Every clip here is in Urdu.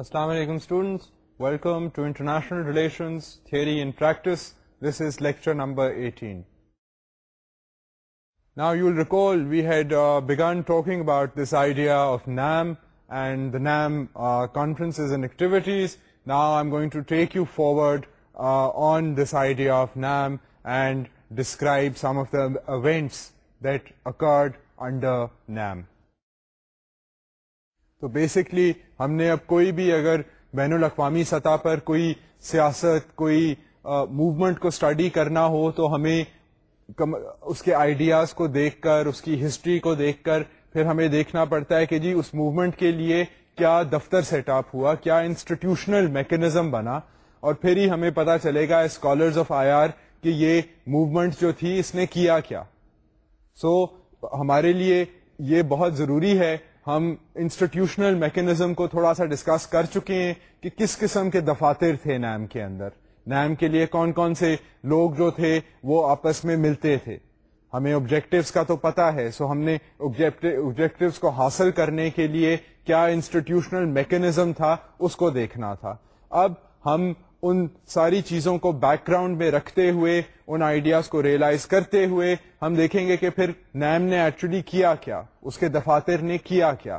Assalamu alaikum students, welcome to International Relations Theory in Practice. This is lecture number 18. Now you will recall we had uh, begun talking about this idea of NAM and the NAM uh, conferences and activities. Now I am going to take you forward uh, on this idea of NAM and describe some of the events that occurred under NAM. تو بیسکلی ہم نے اب کوئی بھی اگر بین الاقوامی سطح پر کوئی سیاست کوئی موومنٹ کو اسٹڈی کرنا ہو تو ہمیں اس کے آئیڈیاز کو دیکھ کر اس کی ہسٹری کو دیکھ کر پھر ہمیں دیکھنا پڑتا ہے کہ جی اس موومنٹ کے لیے کیا دفتر سیٹ اپ ہوا کیا انسٹیٹیوشنل میکنزم بنا اور پھر ہی ہمیں پتا چلے گا اسکالرز آف آئی آر کہ یہ موومنٹ جو تھی اس نے کیا کیا سو so, ہمارے لیے یہ بہت ضروری ہے ہم انسٹیٹیوشنل میکینزم کو تھوڑا سا ڈسکس کر چکے ہیں کہ کس قسم کے دفاتر تھے نیم کے اندر نیم کے لیے کون کون سے لوگ جو تھے وہ آپس میں ملتے تھے ہمیں آبجیکٹوس کا تو پتا ہے سو ہم نے آبجیکٹوس کو حاصل کرنے کے لیے کیا انسٹیٹیوشنل میکینزم تھا اس کو دیکھنا تھا اب ہم ان ساری چیزوں کو بیک گراؤنڈ میں رکھتے ہوئے ان آئیڈیاز کو ریئلائز کرتے ہوئے ہم دیکھیں گے کہ پھر نیم نے ایکچولی کیا کیا اس کے دفاتر نے کیا کیا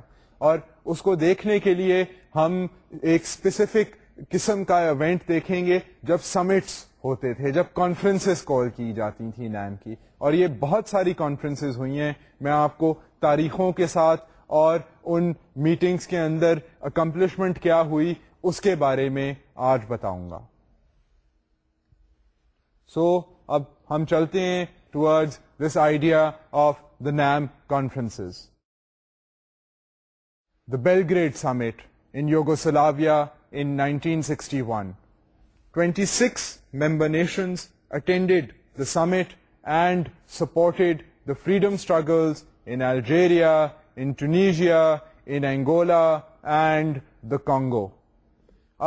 اور اس کو دیکھنے کے لیے ہم ایک اسپیسیفک قسم کا ایونٹ دیکھیں گے جب سمٹس ہوتے تھے جب کانفرنس کال کی جاتی تھیں نیم کی اور یہ بہت ساری کانفرنسز ہوئی ہیں میں آپ کو تاریخوں کے ساتھ اور ان میٹنگس کے اندر اکمپلشمنٹ کیا ہوئی اس کے بارے میں آج بتاؤں گا سو so, اب ہم چلتے ہیں towards this idea of the NAM conference the Belgrade summit in Yugoslavia in 1961 26 member nations attended the summit and supported the freedom struggles Algeria in Tunisia in Angola and the Congo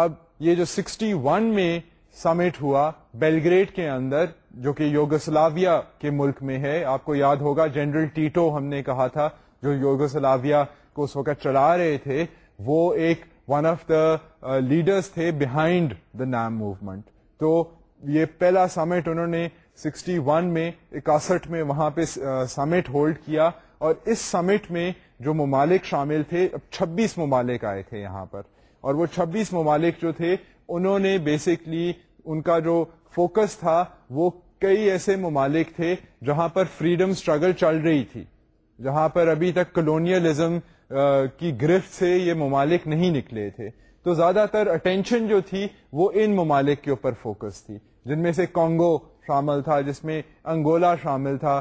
اب یہ جو سکسٹی ون میں سمٹ ہوا بیلگریڈ کے اندر جو کہ یوگسلاویا کے ملک میں ہے آپ کو یاد ہوگا جنرل ٹیٹو ہم نے کہا تھا جو یوگسلاویا کو اس وقت چلا رہے تھے وہ ایک ون آف دا لیڈرس تھے بہائنڈ دا نام موومنٹ تو یہ پہلا سمٹ انہوں نے سکسٹی ون میں اکاسٹھ میں وہاں پہ uh, سمٹ ہولڈ کیا اور اس سمٹ میں جو ممالک شامل تھے اب چھبیس ممالک آئے تھے یہاں پر اور وہ چھبیس ممالک جو تھے انہوں نے بیسکلی ان کا جو فوکس تھا وہ کئی ایسے ممالک تھے جہاں پر فریڈم اسٹرگل چل رہی تھی جہاں پر ابھی تک کلونیلزم کی گرفت سے یہ ممالک نہیں نکلے تھے تو زیادہ تر اٹینشن جو تھی وہ ان ممالک کے اوپر فوکس تھی جن میں سے کانگو شامل تھا جس میں انگولا شامل تھا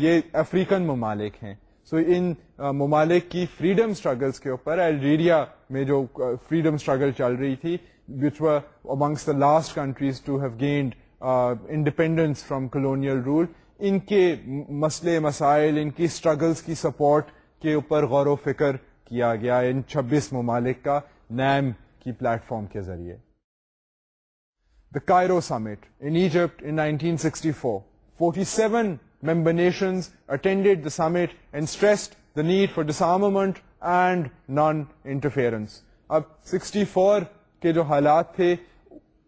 یہ افریقن ممالک ہیں سو ان ممالک کی فریڈم اسٹرگلس کے اوپر الجیریا میں جو فریڈم اسٹرگل چل رہی تھی وچ و amongst the last countries to have gained independence from colonial rule ان کے مسئلے مسائل ان کی اسٹرگلس کی سپورٹ کے اوپر غور و فکر کیا گیا ان چھبیس ممالک کا نیم کی پلیٹ فارم کے ذریعے the Cairo summit in Egypt in nineteen sixty four forty seven need for disarmament and non 64 کے جو حالات تھے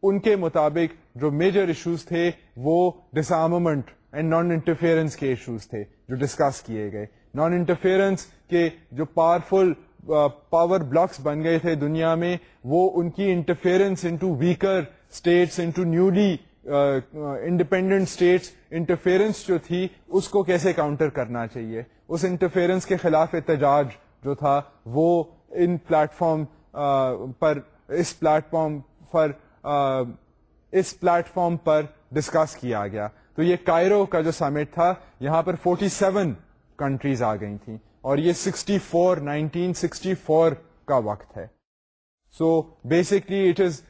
ان کے مطابق جو میجر ایشوز تھے وہ ڈسامومنٹ اینڈ نان انٹرفیئرنس کے ایشوز تھے جو ڈسکس کیے گئے نان انٹرفیئرنس کے جو پاورفل پاور بلاکس بن گئے تھے دنیا میں وہ ان کی interference into weaker states into newly independent states interference جو تھی اس کو کیسے کاؤنٹر کرنا چاہیے اس انٹرفیئرنس کے خلاف احتجاج جو تھا وہ ان پلیٹ فارم پر اس پلیٹ فارم پر اس پلیٹ فارم پر ڈسکس کیا گیا تو یہ کائرو کا جو سمٹ تھا یہاں پر 47 سیون کنٹریز آ گئی تھیں اور یہ 64 1964 کا وقت ہے so basically it is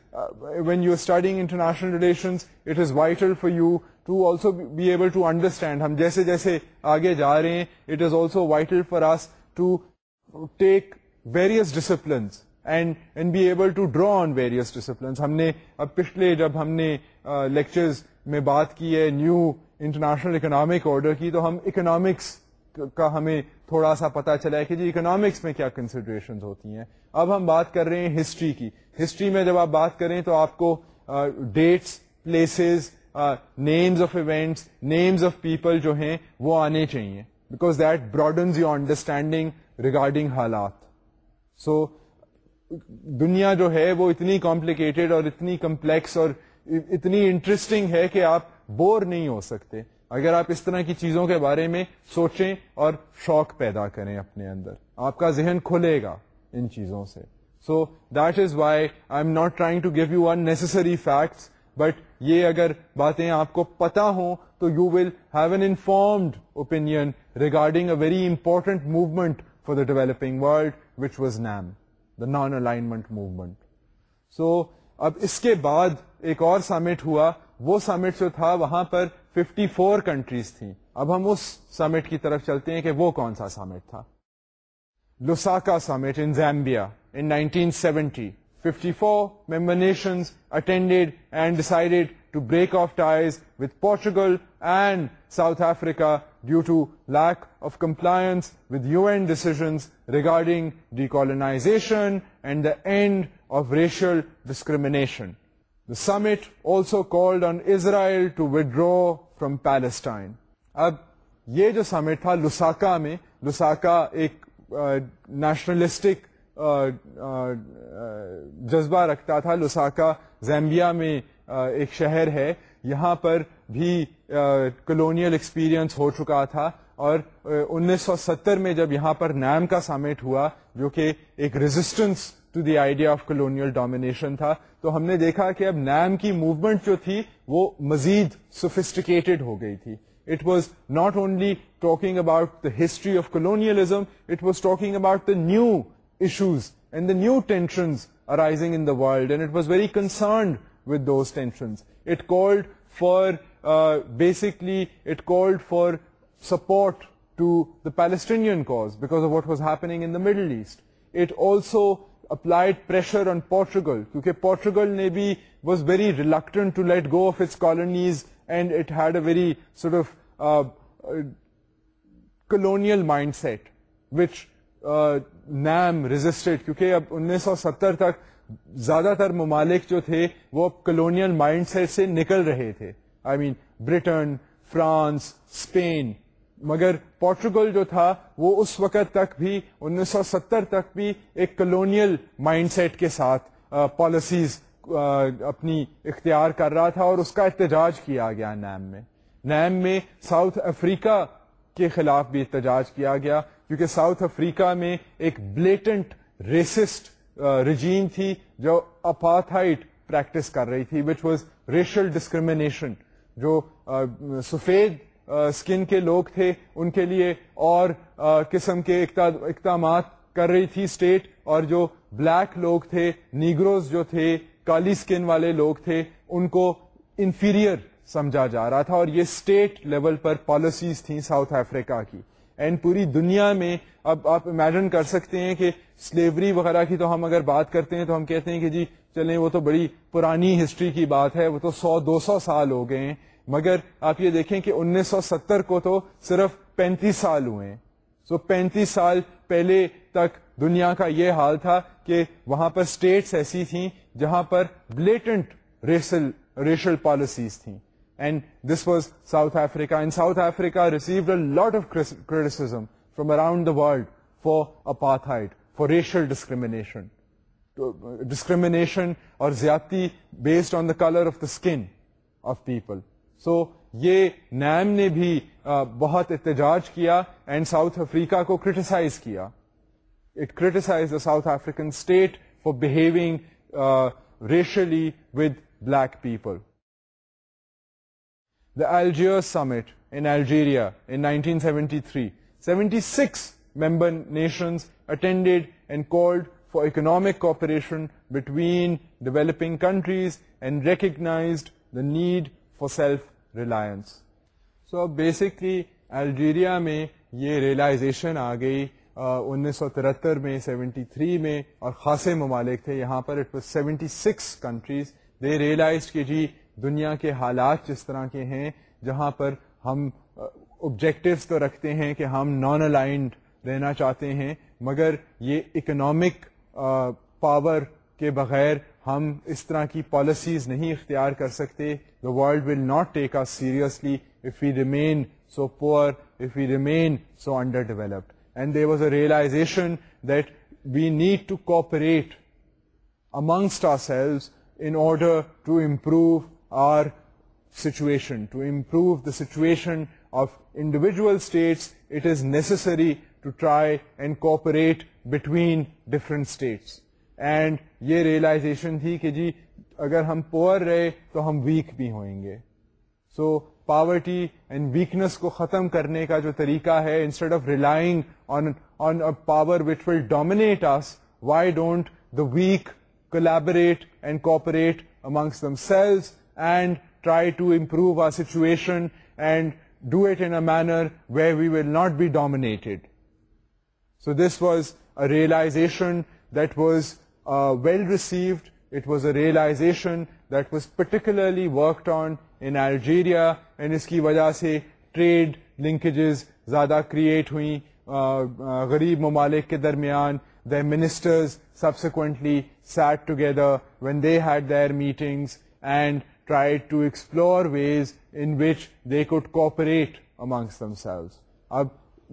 when you are starting international relation it is vital for you to also be able to understand ہم جیسے جیسے آگے جا رہے ہیں it is also vital for us to take various disciplines and and be able to draw on various disciplines ہم نے اب پچھلے جب ہم نے لیکچرز میں بات کی ہے نیو انٹرنیشنل اکنامک آرڈر کی تو ہم اکنامکس کا ہمیں تھوڑا سا پتا چلا ہے کہ جی اکنامکس میں کیا کنسیڈریشن ہوتی ہیں اب ہم بات کر رہے ہیں ہسٹری کی ہسٹری میں جب آپ بات کریں تو آپ کو dates places names of events names of people جو ہیں وہ آنے چاہیے because that broadens your understanding regarding حالات سو دنیا جو ہے وہ اتنی کمپلیکیٹڈ اور اتنی کمپلیکس اور اتنی انٹرسٹنگ ہے کہ آپ بور نہیں ہو سکتے اگر آپ اس طرح کی چیزوں کے بارے میں سوچیں اور شوق پیدا کریں اپنے اندر آپ کا ذہن کھلے گا ان چیزوں سے so that is why I am not trying to give you necessary facts but یہ اگر باتیں آپ کو پتا ہوں تو you will have an informed opinion regarding a very important movement for the developing world which was NAM the non alignment movement so اب اس کے بعد ایک اور سمٹ ہوا وہ سمٹ جو تھا وہاں پر ففٹی فور کنٹریز تھیں اب ہم اس سمٹ کی طرف چلتے ہیں کہ وہ کون سا سمٹ تھا Lusaka summit in Zambia in nineteen seventy fifty four member ma'am attended and decided to break off ties with Portugal and South Africa due to lack of compliance with U N decisions regarding and and the of racial discrimination The summit also called on Israel to withdraw from Palestine اب یہ جو سمٹ تھا لساکا میں لساکا ایک نیشنلسٹک جذبہ رکھتا تھا لساکا زیمبیا میں ایک شہر ہے یہاں پر بھی کلونیل ایکسپیرئنس ہو چکا تھا اور انیس سو ستر میں جب یہاں پر نیم کا سمٹ ہوا جو کہ ایک resistance to the idea of colonial domination تھا تو ہم نے دیکھا کہ اب نیم کی موومنٹ جو تھی وہ مزید سوفسٹیکیٹڈ ہو گئی تھی it was not only talking about the history of colonialism it was talking about the new issues and the new tension arising it was very concerned with those tension it called for basically it called for support to the because cause what what was in in Middle East it also applied pressure Portugal کیونکہ پورچوگل نے be was very reluctant to let go of it colonies and it had of colonial mind set which NAM resisted کیونکہ اب انیس سو ستر تک زیادہ تر ممالک جو تھے وہ کلونیل مائنڈ سیٹ سے نکل رہے تھے I mean Britain France Spain مگر پورٹوگل جو تھا وہ اس وقت تک بھی انیس سو ستر تک بھی ایک کلونیل مائنڈ سیٹ کے ساتھ پالیسیز اپنی اختیار کر رہا تھا اور اس کا احتجاج کیا گیا نیم میں نیم میں ساؤتھ افریقہ کے خلاف بھی احتجاج کیا گیا کیونکہ ساؤتھ افریقہ میں ایک بلیٹنٹ ریسسٹ رجین تھی جو پریکٹس کر رہی تھی وچ واز ریشل ڈسکریمنیشن جو سفید اسکن کے لوگ تھے ان کے لیے اور قسم کے اقدامات کر رہی تھی اسٹیٹ اور جو بلیک لوگ تھے نیگروز جو تھے کالی اسکن والے لوگ تھے ان کو انفیریئر سمجھا جا رہا تھا اور یہ اسٹیٹ لیول پر پالیسیز تھیں ساؤتھ افریقہ کی اینڈ پوری دنیا میں اب آپ امیجن کر سکتے ہیں کہ سلیوری وغیرہ کی تو ہم اگر بات کرتے ہیں تو ہم کہتے ہیں کہ جی چلیں وہ تو بڑی پرانی ہسٹری کی بات ہے وہ تو سو دو سو سال ہو گئے ہیں مگر آپ یہ دیکھیں کہ انیس سو ستر کو تو صرف پینتیس سال ہوئے سو پینتیس سال پہلے تک دنیا کا یہ حال تھا کہ وہاں پر اسٹیٹس ایسی تھیں جہاں پر ریسل ریشل پالیسیز تھیں and this was South Africa South Africa received lot of criticism from around the world for a for racial discrimination discrimination اور زیادتی based on the colour of the skin of people so یہ نیم نے بھی بہت احتجاج کیا اینڈ ساؤتھ افریقہ کو کریٹیسائز کیا it criticize the South African state for behaving racially with black people the Algiers summit Algeria in nineteen seventy three seventy member nations attended and called for economic cooperation between developing countries and recognized the need for self reliance so basically Algeria میں یہ ریلائزیشن آ گئی انیس سو ترہتر میں سیونٹی تھری میں اور خاصے ممالک تھے یہاں پر it was seventy six countries they realise کہ جی دنیا کے حالات جس طرح کے ہیں جہاں پر ہم آبجیکٹوز تو رکھتے ہیں کہ ہم نان الائنڈ رہنا چاہتے ہیں مگر یہ اکنامک پاور کے بغیر ہم اس طرح کی پالیسیز نہیں اختیار کر سکتے the world will not take seriously if you remain so poor if you remain so under developed and there was a realization that we need to cooperate amongst our selves in order to improve our situation to improve the situation of individual states it is necessary to try and cooperate between different states and یہ ریئلائزیشن تھی کہ جی اگر ہم پور رہے تو ہم ویک بھی ہوئیں گے سو پاورٹی اینڈ ویکنس کو ختم کرنے کا جو طریقہ ہے instead of relying on power will dominate us why don't the weak collaborate and cooperate amongst them selves and try to improve our situation and do it in manner way we will not be dominated so this was a realization that was well received it was a realization that was particularly worked on in Algeria in اس کی وجہ سے ٹریڈ لنکیجز زیادہ کریٹ ہوئیں غریب ممالک کے درمیان the ministers subsequently set together when they had their meetings and try to explore ways in which they could cooperate amongst them selves اب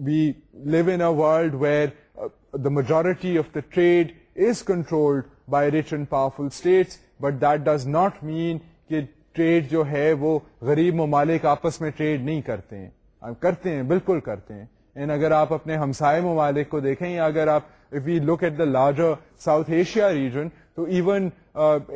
we live in a world where the majority of the trade is controlled by rich and powerful states but that does not mean کہ ٹریڈ جو ہے وہ غریب ممالک آپس میں ٹریڈ نہیں کرتے ہیں کرتے ہیں بالکل کرتے ہیں ان اگر آپ اپنے ہمسائے ممالک کو دیکھیں یا اگر آپ if you look at the larger South Asia region تو even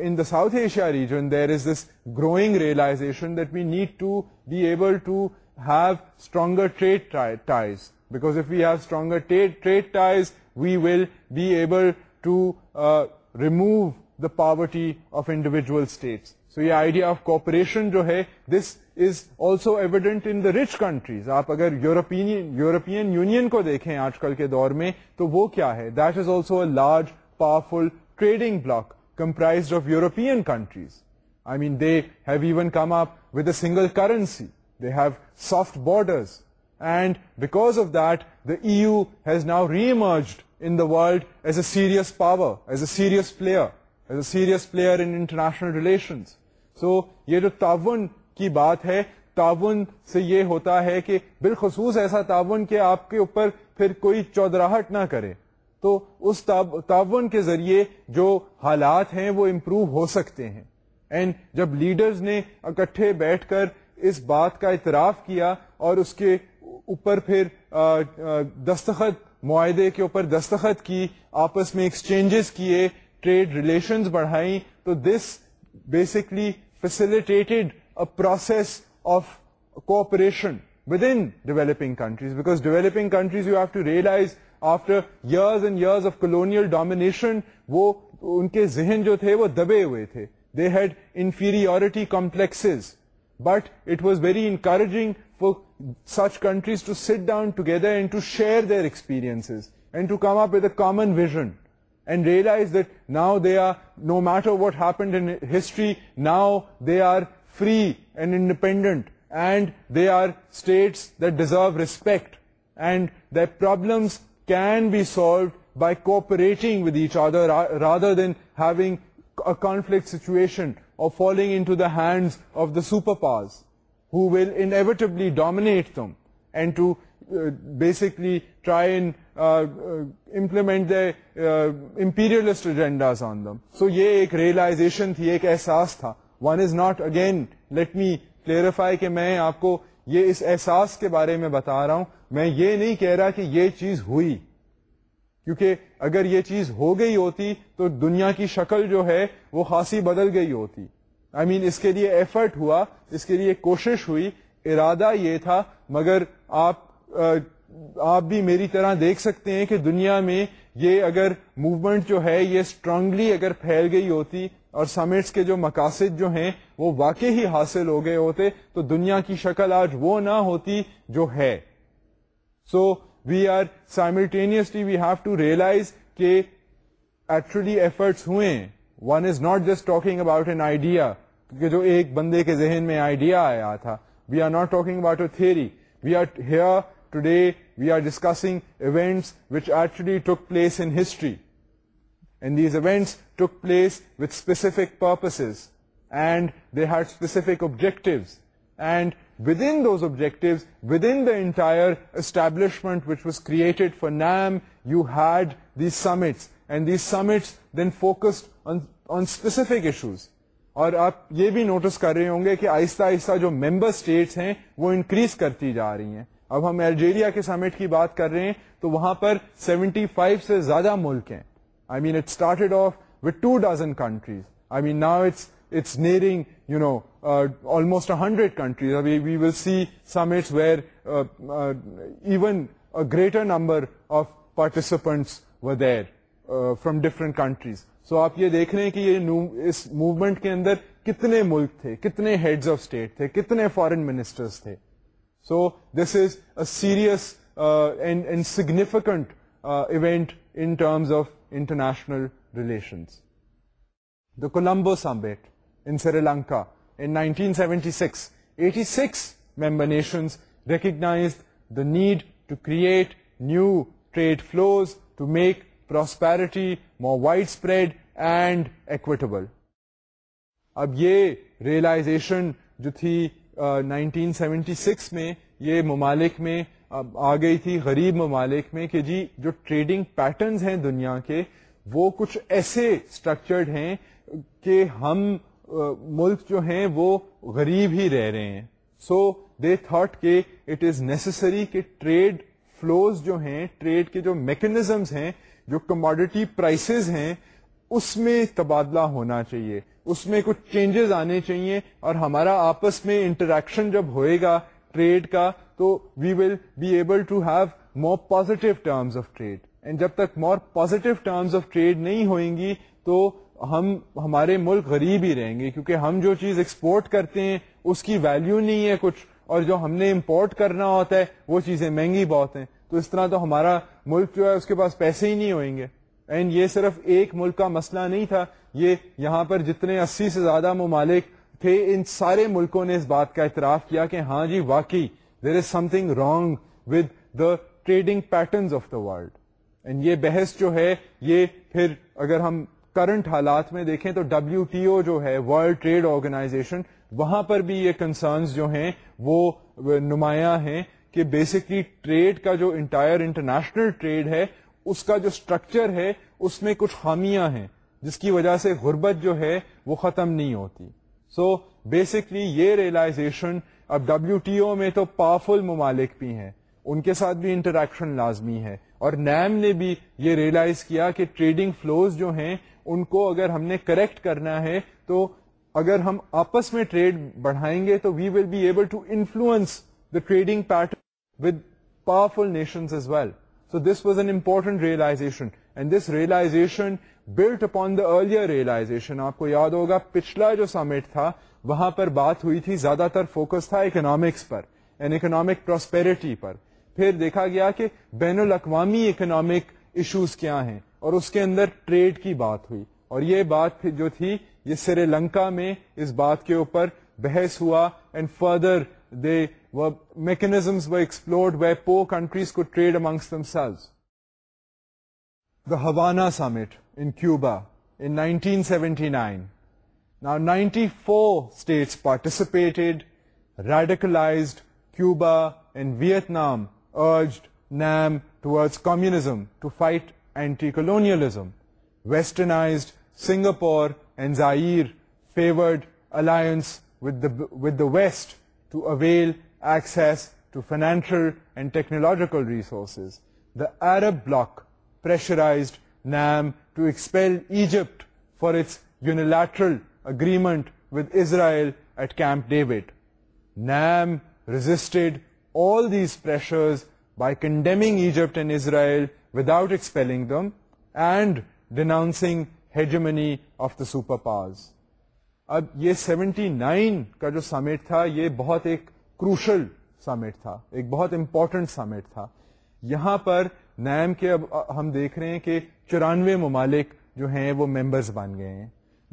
in the South Asia region there is this growing realization that we need to be able to have stronger trade ties because if have stronger trade ties we will be able to remove the poverty of individual states so یہ آئیڈیا آف کوپریشن جو ہے this is also evident in the rich countries آپ اگر یورپین یونین کو دیکھیں آج کل کے دور میں تو وہ کیا ہے that is also a large powerful trading block comprise of European countries I mean they have even come up with a single currency they have soft borders and because of that the EU has now re emerged in that as a serious power international تعاون کی بات ہے تعاون سے یہ ہوتا ہے کہ بالخصوص ایسا تعاون کہ آپ کے اوپر پھر کوئی چودراہٹ نہ کرے تو اس تعاون کے ذریعے جو حالات ہیں وہ امپروو ہو سکتے ہیں اینڈ جب لیڈرز نے اکٹھے بیٹھ کر اس بات کا اعتراف کیا اور اس کے اوپر پھر دستخط معاہدے کے اوپر دستخط کی آپس میں ایکسچینجز کیے ٹریڈ ریلیشنز بڑھائیں تو this basically facilitated process of cooperation with in developing countries because developing countries you have to realise after years and years of colonial domination وہ ان کے ذہن جو تھے وہ دبے ہوئے تھے they had inferiority complexes but it was very encouraging for such countries to sit down together and to share their experiences and to come up with a common vision and realize that now they are, no matter what happened in history, now they are free and independent, and they are states that deserve respect, and their problems can be solved by cooperating with each other rather than having a conflict situation or falling into the hands of the superpowers. Who will entirely dominate them and to basically try implement the imperialist agendas on them so یہ ایک ریئلائزیشن تھی ایک احساس تھا one is not again let me clarify کہ میں آپ کو یہ اس احساس کے بارے میں بتا رہا ہوں میں یہ نہیں کہہ رہا کہ یہ چیز ہوئی کیونکہ اگر یہ چیز ہو گئی ہوتی تو دنیا کی شکل جو ہے وہ خاصی بدل گئی ہوتی آئی مین اس کے لیے ایفرٹ ہوا اس کے لیے کوشش ہوئی ارادہ یہ تھا مگر آپ آپ بھی میری طرح دیکھ سکتے ہیں کہ دنیا میں یہ اگر موومنٹ جو ہے یہ اسٹرانگلی اگر پھیل گئی ہوتی اور سمٹس کے جو مقاصد جو ہیں وہ واقع ہی حاصل ہو گئے ہوتے تو دنیا کی شکل آج وہ نہ ہوتی جو ہے so we are simultaneously we have to realise کہ ایکچولی ایفرٹس ہوئے one is not just talking about an idea کیونکہ جو ایک بندے کے ذہن میں آئیڈیا آیا تھا we are not talking about a theory we are here today we are discussing events which actually took place in history and these events took place with specific purposes and they had specific objectives and with in those objective the entire establishment which was created for NAM you had the summits and these summits then specific issues اور آپ یہ بھی نوٹس کر رہے ہوں گے کہ آہستہ آہستہ جو ممبر اسٹیٹس ہیں وہ انکریز کرتی جا رہی ہیں اب ہم الجیریا کے سمٹ کی بات کر رہے ہیں تو وہاں پر سیونٹی فائیو سے زیادہ ملک ہیں I mean it start off with two dozen countries I mean now it's it's nearing you know almost hundred countries we will see summits where even greater number of participants there from different countries so آپ یہ دیکھ رہے ہیں کہ یہ اس موومنٹ کے اندر کتنے ملک تھے کتنے ہیڈز آف اسٹیٹ تھے کتنے فارن منسٹرز تھے so this is a serious and significant event in terms of international relations the Colombo summit in Sri Lanka in 1976 86 member nations recognise the need to create new trade flows to make prosperity more widespread and equitable اب یہ ریئلائزیشن جو تھی نائنٹین سیونٹی سکس میں یہ ممالک میں آ گئی تھی غریب ممالک میں کہ جی جو ٹریڈنگ پیٹرنز ہیں دنیا کے وہ کچھ ایسے اسٹرکچرڈ ہیں کہ ہم ملک جو ہیں وہ غریب ہی رہ رہے ہیں سو دے تھاٹ کہ اٹ از نیسسری کہ ٹریڈ فلوز جو ہیں ٹریڈ کے جو میکنزمز ہیں جو کموڈیٹی پرائسز ہیں اس میں تبادلہ ہونا چاہیے اس میں کچھ چینجز آنے چاہیے اور ہمارا آپس میں انٹریکشن جب ہوئے گا ٹریڈ کا تو we will be able to have more positive terms of trade and جب تک more positive terms of trade نہیں ہوئیں گی تو ہم ہمارے ملک غریب ہی رہیں گے کیونکہ ہم جو چیز ایکسپورٹ کرتے ہیں اس کی ویلیو نہیں ہے کچھ اور جو ہم نے امپورٹ کرنا ہوتا ہے وہ چیزیں مہنگی بہت ہیں تو اس طرح تو ہمارا ملک جو ہے اس کے پاس پیسے ہی نہیں ہوئیں گے اینڈ یہ صرف ایک ملک کا مسئلہ نہیں تھا یہ یہاں پر جتنے اسی سے زیادہ ممالک تھے ان سارے ملکوں نے اس بات کا اعتراف کیا کہ ہاں جی واقعی there is something wrong with the trading patterns of the world and یہ بحث جو ہے یہ پھر اگر ہم کرنٹ حالات میں دیکھیں تو ڈبلو ٹی او جو ہے ورلڈ ٹریڈ آرگنائزیشن وہاں پر بھی یہ کنسرنس جو ہیں وہ نمایاں ہیں کہ بیسکلی ٹریڈ کا جو انٹائر انٹرنیشنل ٹریڈ ہے اس کا جو اسٹرکچر ہے اس میں کچھ خامیاں ہیں جس کی وجہ سے غربت جو ہے وہ ختم نہیں ہوتی سو so, بیسکلی یہ ریئلائزیشن اب ڈبلو ٹی او میں تو پاورفل ممالک بھی ہیں ان کے ساتھ بھی انٹریکشن لازمی ہے اور نیم نے بھی یہ ریئلائز کیا کہ ٹریڈنگ فلوز جو ہیں ان کو اگر ہم نے کریکٹ کرنا ہے تو اگر ہم آپس میں ٹریڈ بڑھائیں گے تو we will be able to influence trading pattern with powerful nation as well so this was an important realisation realisation build upon the earlier realisation آپ کو یاد ہوگا پچھلا جو سمیٹ تھا وہاں پر بات ہوئی تھی زیادہ تر فوکس تھا اکنامکس پر اینڈ اکنامک پراسپیرٹی پر پھر دیکھا گیا کہ بین الاقوامی اکنامک ایشوز کیا ہیں اور اس کے اندر ٹریڈ کی بات ہوئی اور یہ بات جو تھی یہ سری لنکا میں اس بات کے اوپر بحث ہوا and further mechanisms explored countries کو ٹریڈ امنگس داانا سمٹ ان کی ninety four state participate radicalised Cuba and Vietnam NAM to communism to fight anti colonialism westernised Singapore and favoured alliance with the west to avail access to financial and technological resources. The Arab bloc pressurized NAM to expel Egypt for its unilateral agreement with Israel at Camp David. NAM resisted all these pressures by condemning Egypt and Israel without expelling them and denouncing hegemony of the superpowers. اب یہ سیونٹی نائن کا جو سمٹ تھا یہ بہت ایک کروشل سمٹ تھا ایک بہت امپورٹنٹ سمٹ تھا یہاں پر نیم کے اب ہم دیکھ رہے ہیں کہ چورانوے ممالک جو ہیں وہ ممبرز بن گئے ہیں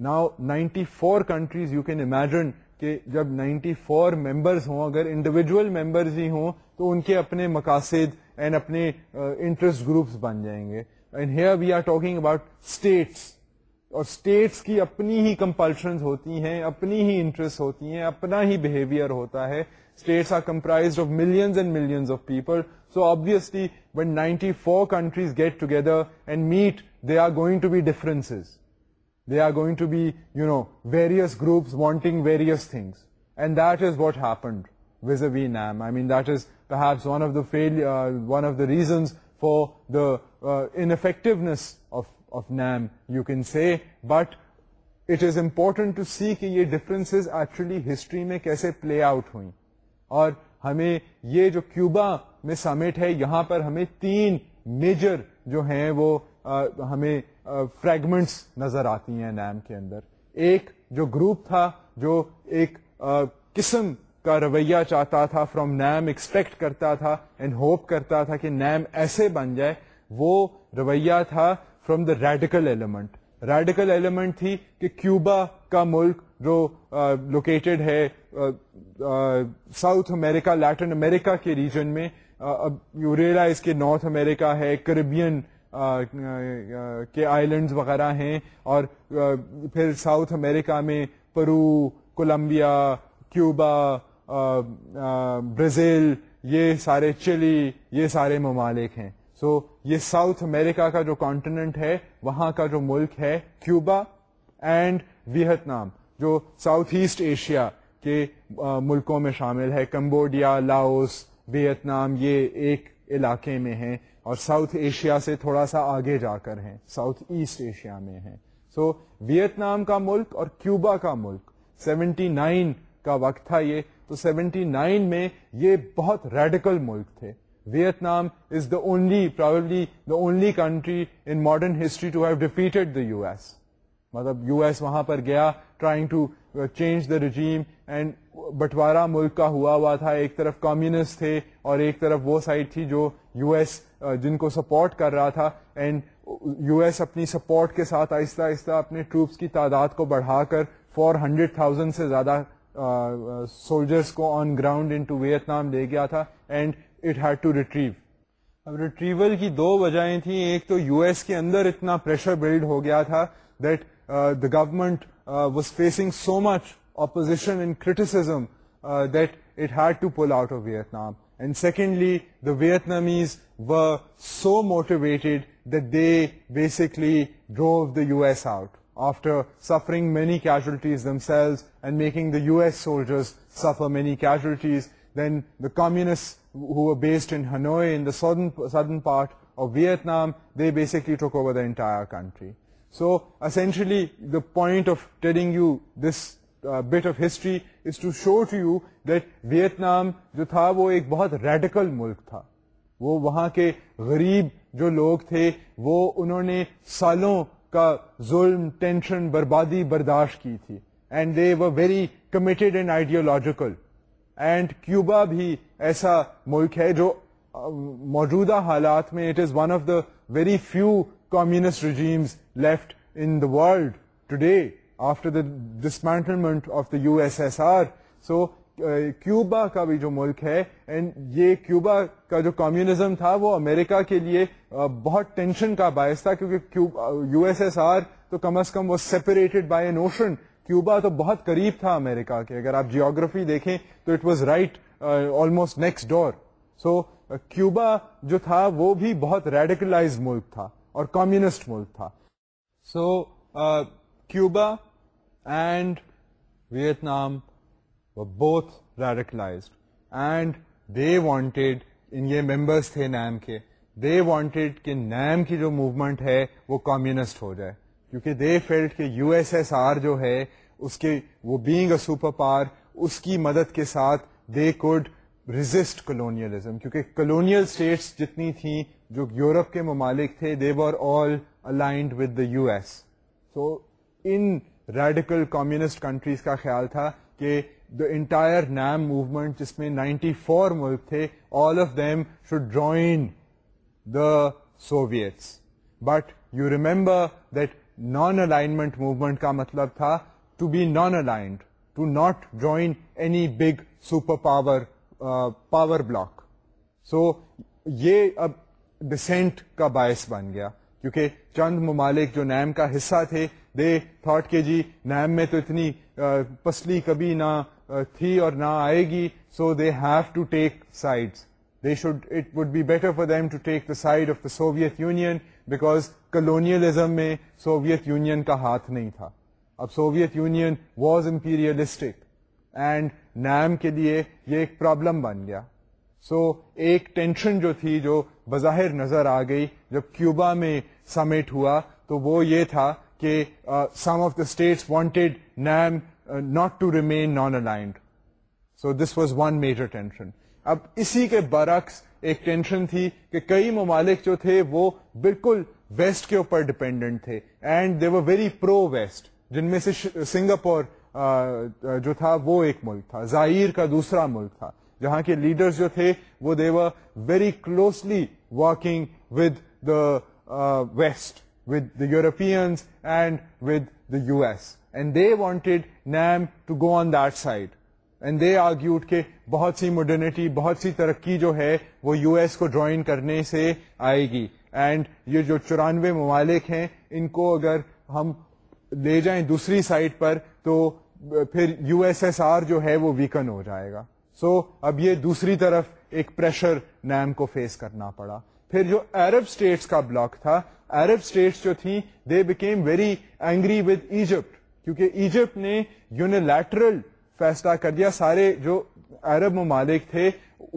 now ninety four countries you can imagine کہ جب نائنٹی فور ممبرز ہوں اگر انڈیویجول ممبرز ہی ہوں تو ان کے اپنے مقاصد اینڈ اپنے انٹرسٹ uh, گروپس بن جائیں گے and here we are talking about states اور اسٹیٹس کی اپنی ہی کمپلشنز ہوتی ہیں اپنی ہی انٹرسٹ ہوتی ہیں اپنا ہی بہیویئر ہوتا ہے states are comprise of millions and millions of people so obviously when ninety four countries get together and meet they are going to be difference they are going to be you know various groups wanting various things and that is what happened was a we NAM I mean that is perhaps one of the fail one of the reasons for the ineffectiveness of of NAM you can say but it is important to see کہ یہ ڈفرینس ایکچولی ہسٹری میں کیسے پلے آؤٹ ہوئی اور ہمیں یہ جو کیوبا میں سمٹ ہے یہاں پر ہمیں فریگمنٹس نظر آتی ہیں نیم کے اندر ایک جو گروپ تھا جو ایک قسم کا رویہ چاہتا تھا فرام نیم ایکسپیکٹ کرتا تھا اینڈ ہوپ کرتا تھا کہ نیم ایسے بن جائے وہ رویہ تھا from the radical element radical element تھی کہ کیوبا کا ملک جو لوکیٹڈ ہے ساؤتھ امیریکا لیٹن امیریکا کے ریجن میں اب ریئلائز کہ نارتھ امیریکا ہے کریبین کے آئیلینڈز وغیرہ ہیں اور پھر ساؤتھ امریکہ میں پرو کولمبیا کیوبا برازیل یہ سارے چلی یہ سارے ممالک ہیں سو یہ ساؤتھ امیرکا کا جو کانٹیننٹ ہے وہاں کا جو ملک ہے کیوبا اینڈ ویت نام جو ساؤتھ ایسٹ ایشیا کے ملکوں میں شامل ہے کمبوڈیا لاؤس ویت نام یہ ایک علاقے میں ہیں اور ساؤتھ ایشیا سے تھوڑا سا آگے جا کر ہیں ساؤتھ ایسٹ ایشیا میں ہیں سو ویت نام کا ملک اور کیوبا کا ملک سیونٹی نائن کا وقت تھا یہ تو سیونٹی نائن میں یہ بہت ریڈیکل ملک تھے Vietnam is the only, probably the only country in modern history to have defeated the U S مطلب یو ایس وہاں پر گیا trying to change the regime and بٹوارا ملک کا ہوا ہوا تھا ایک طرف کمیونسٹ تھے اور ایک طرف وہ سائڈ تھی جو یو ایس جن کو سپورٹ کر رہا تھا اینڈ یو ایس اپنی سپورٹ کے ساتھ آہستہ آہستہ اپنے ٹروپس کی تعداد کو بڑھا کر فور ہنڈریڈ تھاؤزینڈ سے زیادہ سولجرس کو on ground into Vietnam لے گیا تھا and it had to retrieve اب ریٹریول کی دو وجہیں تھیں ایک تو یو ایس کے اندر اتنا پریشر بلڈ ہو گیا تھا that the government was facing so much opposition and that it had to pull out of Vietnam نام اینڈ سیکنڈلی دا ویتنامیز و so motivated that they basically drove the U S out after suffering many casualties themselves and making the U S many suffer many the then the who were based in in Hanoi the southern, southern part of Vietnam, they basically took over the entire country. So essentially the point of telling you this uh, bit of history is to show to you that Vietnam جو تھا وہ ایک بہت ریڈیکل ملک تھا وہ وہاں کے غریب جو لوگ تھے وہ انہوں نے سالوں کا ظلم ٹینشن بربادی برداشت کی تھی and they were very committed and ideological and Cuba بھی ایسا ملک ہے جو موجودہ حالات میں it is one of the very few communist regimes left in the world today after the dismantlement of the U S S R so Cuba کا بھی جو ملک ہے اینڈ یہ کیوبا کا جو کمیونزم تھا وہ امریکہ کے لیے بہت ٹینشن کا باعث تھا کیونکہ یو ایس ایس آر تو کم از کم وہ separated by an ocean Cuba تو بہت قریب تھا امریکہ کے اگر آپ جیوگرفی دیکھیں تو it was right almost next door so Cuba جو تھا وہ بھی بہت ریڈیکلائز ملک تھا اور کمیونسٹ ملک تھا so uh, Cuba and Vietnam both radicalised and they wanted in یہ ممبرس تھے نیم کے دے وانٹیڈ کہ نیم کی جو موومنٹ ہے وہ کمیونسٹ ہو جائے کیونکہ دے فیلڈ کے یو ایس ایس آر جو ہے اس کے وہ بینگ اے سپر پار اس کی مدد کے ساتھ دے کوڈ ریزسٹ کلونیلزم کیونکہ کلونیل اسٹیٹس جتنی تھیں جو یورپ کے ممالک تھے they were all aligned with the U S so in radical communist countries کا خیال تھا کہ دا انٹائر نیم موومنٹ جس میں نائنٹی فور ملک تھے all of them should join the Soviets but you remember that non alignment movement کا مطلب تھا to be non aligned to not join any big super power power bloc so یہ اب ڈسینٹ کا باعث بن گیا کیونکہ چند ممالک جو نیم کا حصہ تھے دے تھاٹ کے جی نیم میں تو اتنی uh, پسلی کبھی نہ uh, تھی اور نہ آئے گی so they have to take sides د ش it would better for دیکڈ of the Soviet Union because colonialism میں سوویت یونین کا ہاتھ نہیں تھا اب Soviet Union was imperialistic and NAM کے لیے یہ ایک پرابلم بن گیا سو ایک ٹینشن جو تھی جو بظاہر نظر آ گئی جب کیوبا میں سمیٹ ہوا تو وہ یہ تھا کہ some of the states wanted NAM not to remain on aligned so this was one major tension اب اسی کے برعکس ایک ٹینشن تھی کہ کئی ممالک جو تھے وہ بالکل ویسٹ کے اوپر ڈپینڈنٹ تھے اینڈ دے ا ویری پرو ویسٹ جن میں سے سنگاپور جو تھا وہ ایک ملک تھا زائر کا دوسرا ملک تھا جہاں کے لیڈرز جو تھے وہ they Dev very closely walking with the west with the Europeans and with the U S and they wanted NAM to go on that side and they argued کے بہت سی ماڈرنیٹی بہت سی ترقی جو ہے وہ یو ایس کو جوائن کرنے سے آئے گی اینڈ یہ جو چورانوے ممالک ہیں ان کو اگر ہم لے جائیں دوسری سائڈ پر تو پھر یو ایس ایس آر جو ہے وہ ویکن ہو جائے گا سو so, اب یہ دوسری طرف ایک پریشر نیم کو فیس کرنا پڑا پھر جو عرب اسٹیٹس کا بلاک تھا ارب اسٹیٹس جو تھیں they became very angry with Egypt کیونکہ ایجپٹ نے یونیلیٹرل فیصلہ کر دیا سارے جو عرب ممالک تھے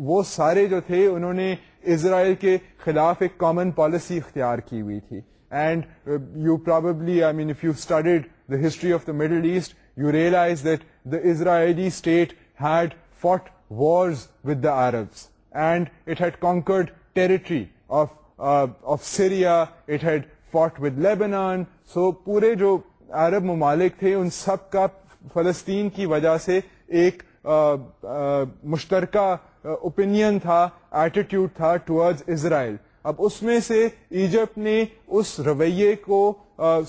وہ سارے جو تھے انہوں نے اسرائیل کے خلاف ایک کامن پالیسی اختیار کی ہوئی تھی and you probably I mean if you studied the history of the Middle East you realise that the Israeli state had fought wars with the Arabs and it had conquered territory of of Syria it had fought with Lebanon so پورے جو عرب ممالک تھے ان سب کا فلسطین کی وجہ سے ایک مشترکہ اوپینین تھا ایٹیٹیوڈ تھا ٹورڈز اسرائیل اب اس میں سے ایجپٹ نے اس رویے کو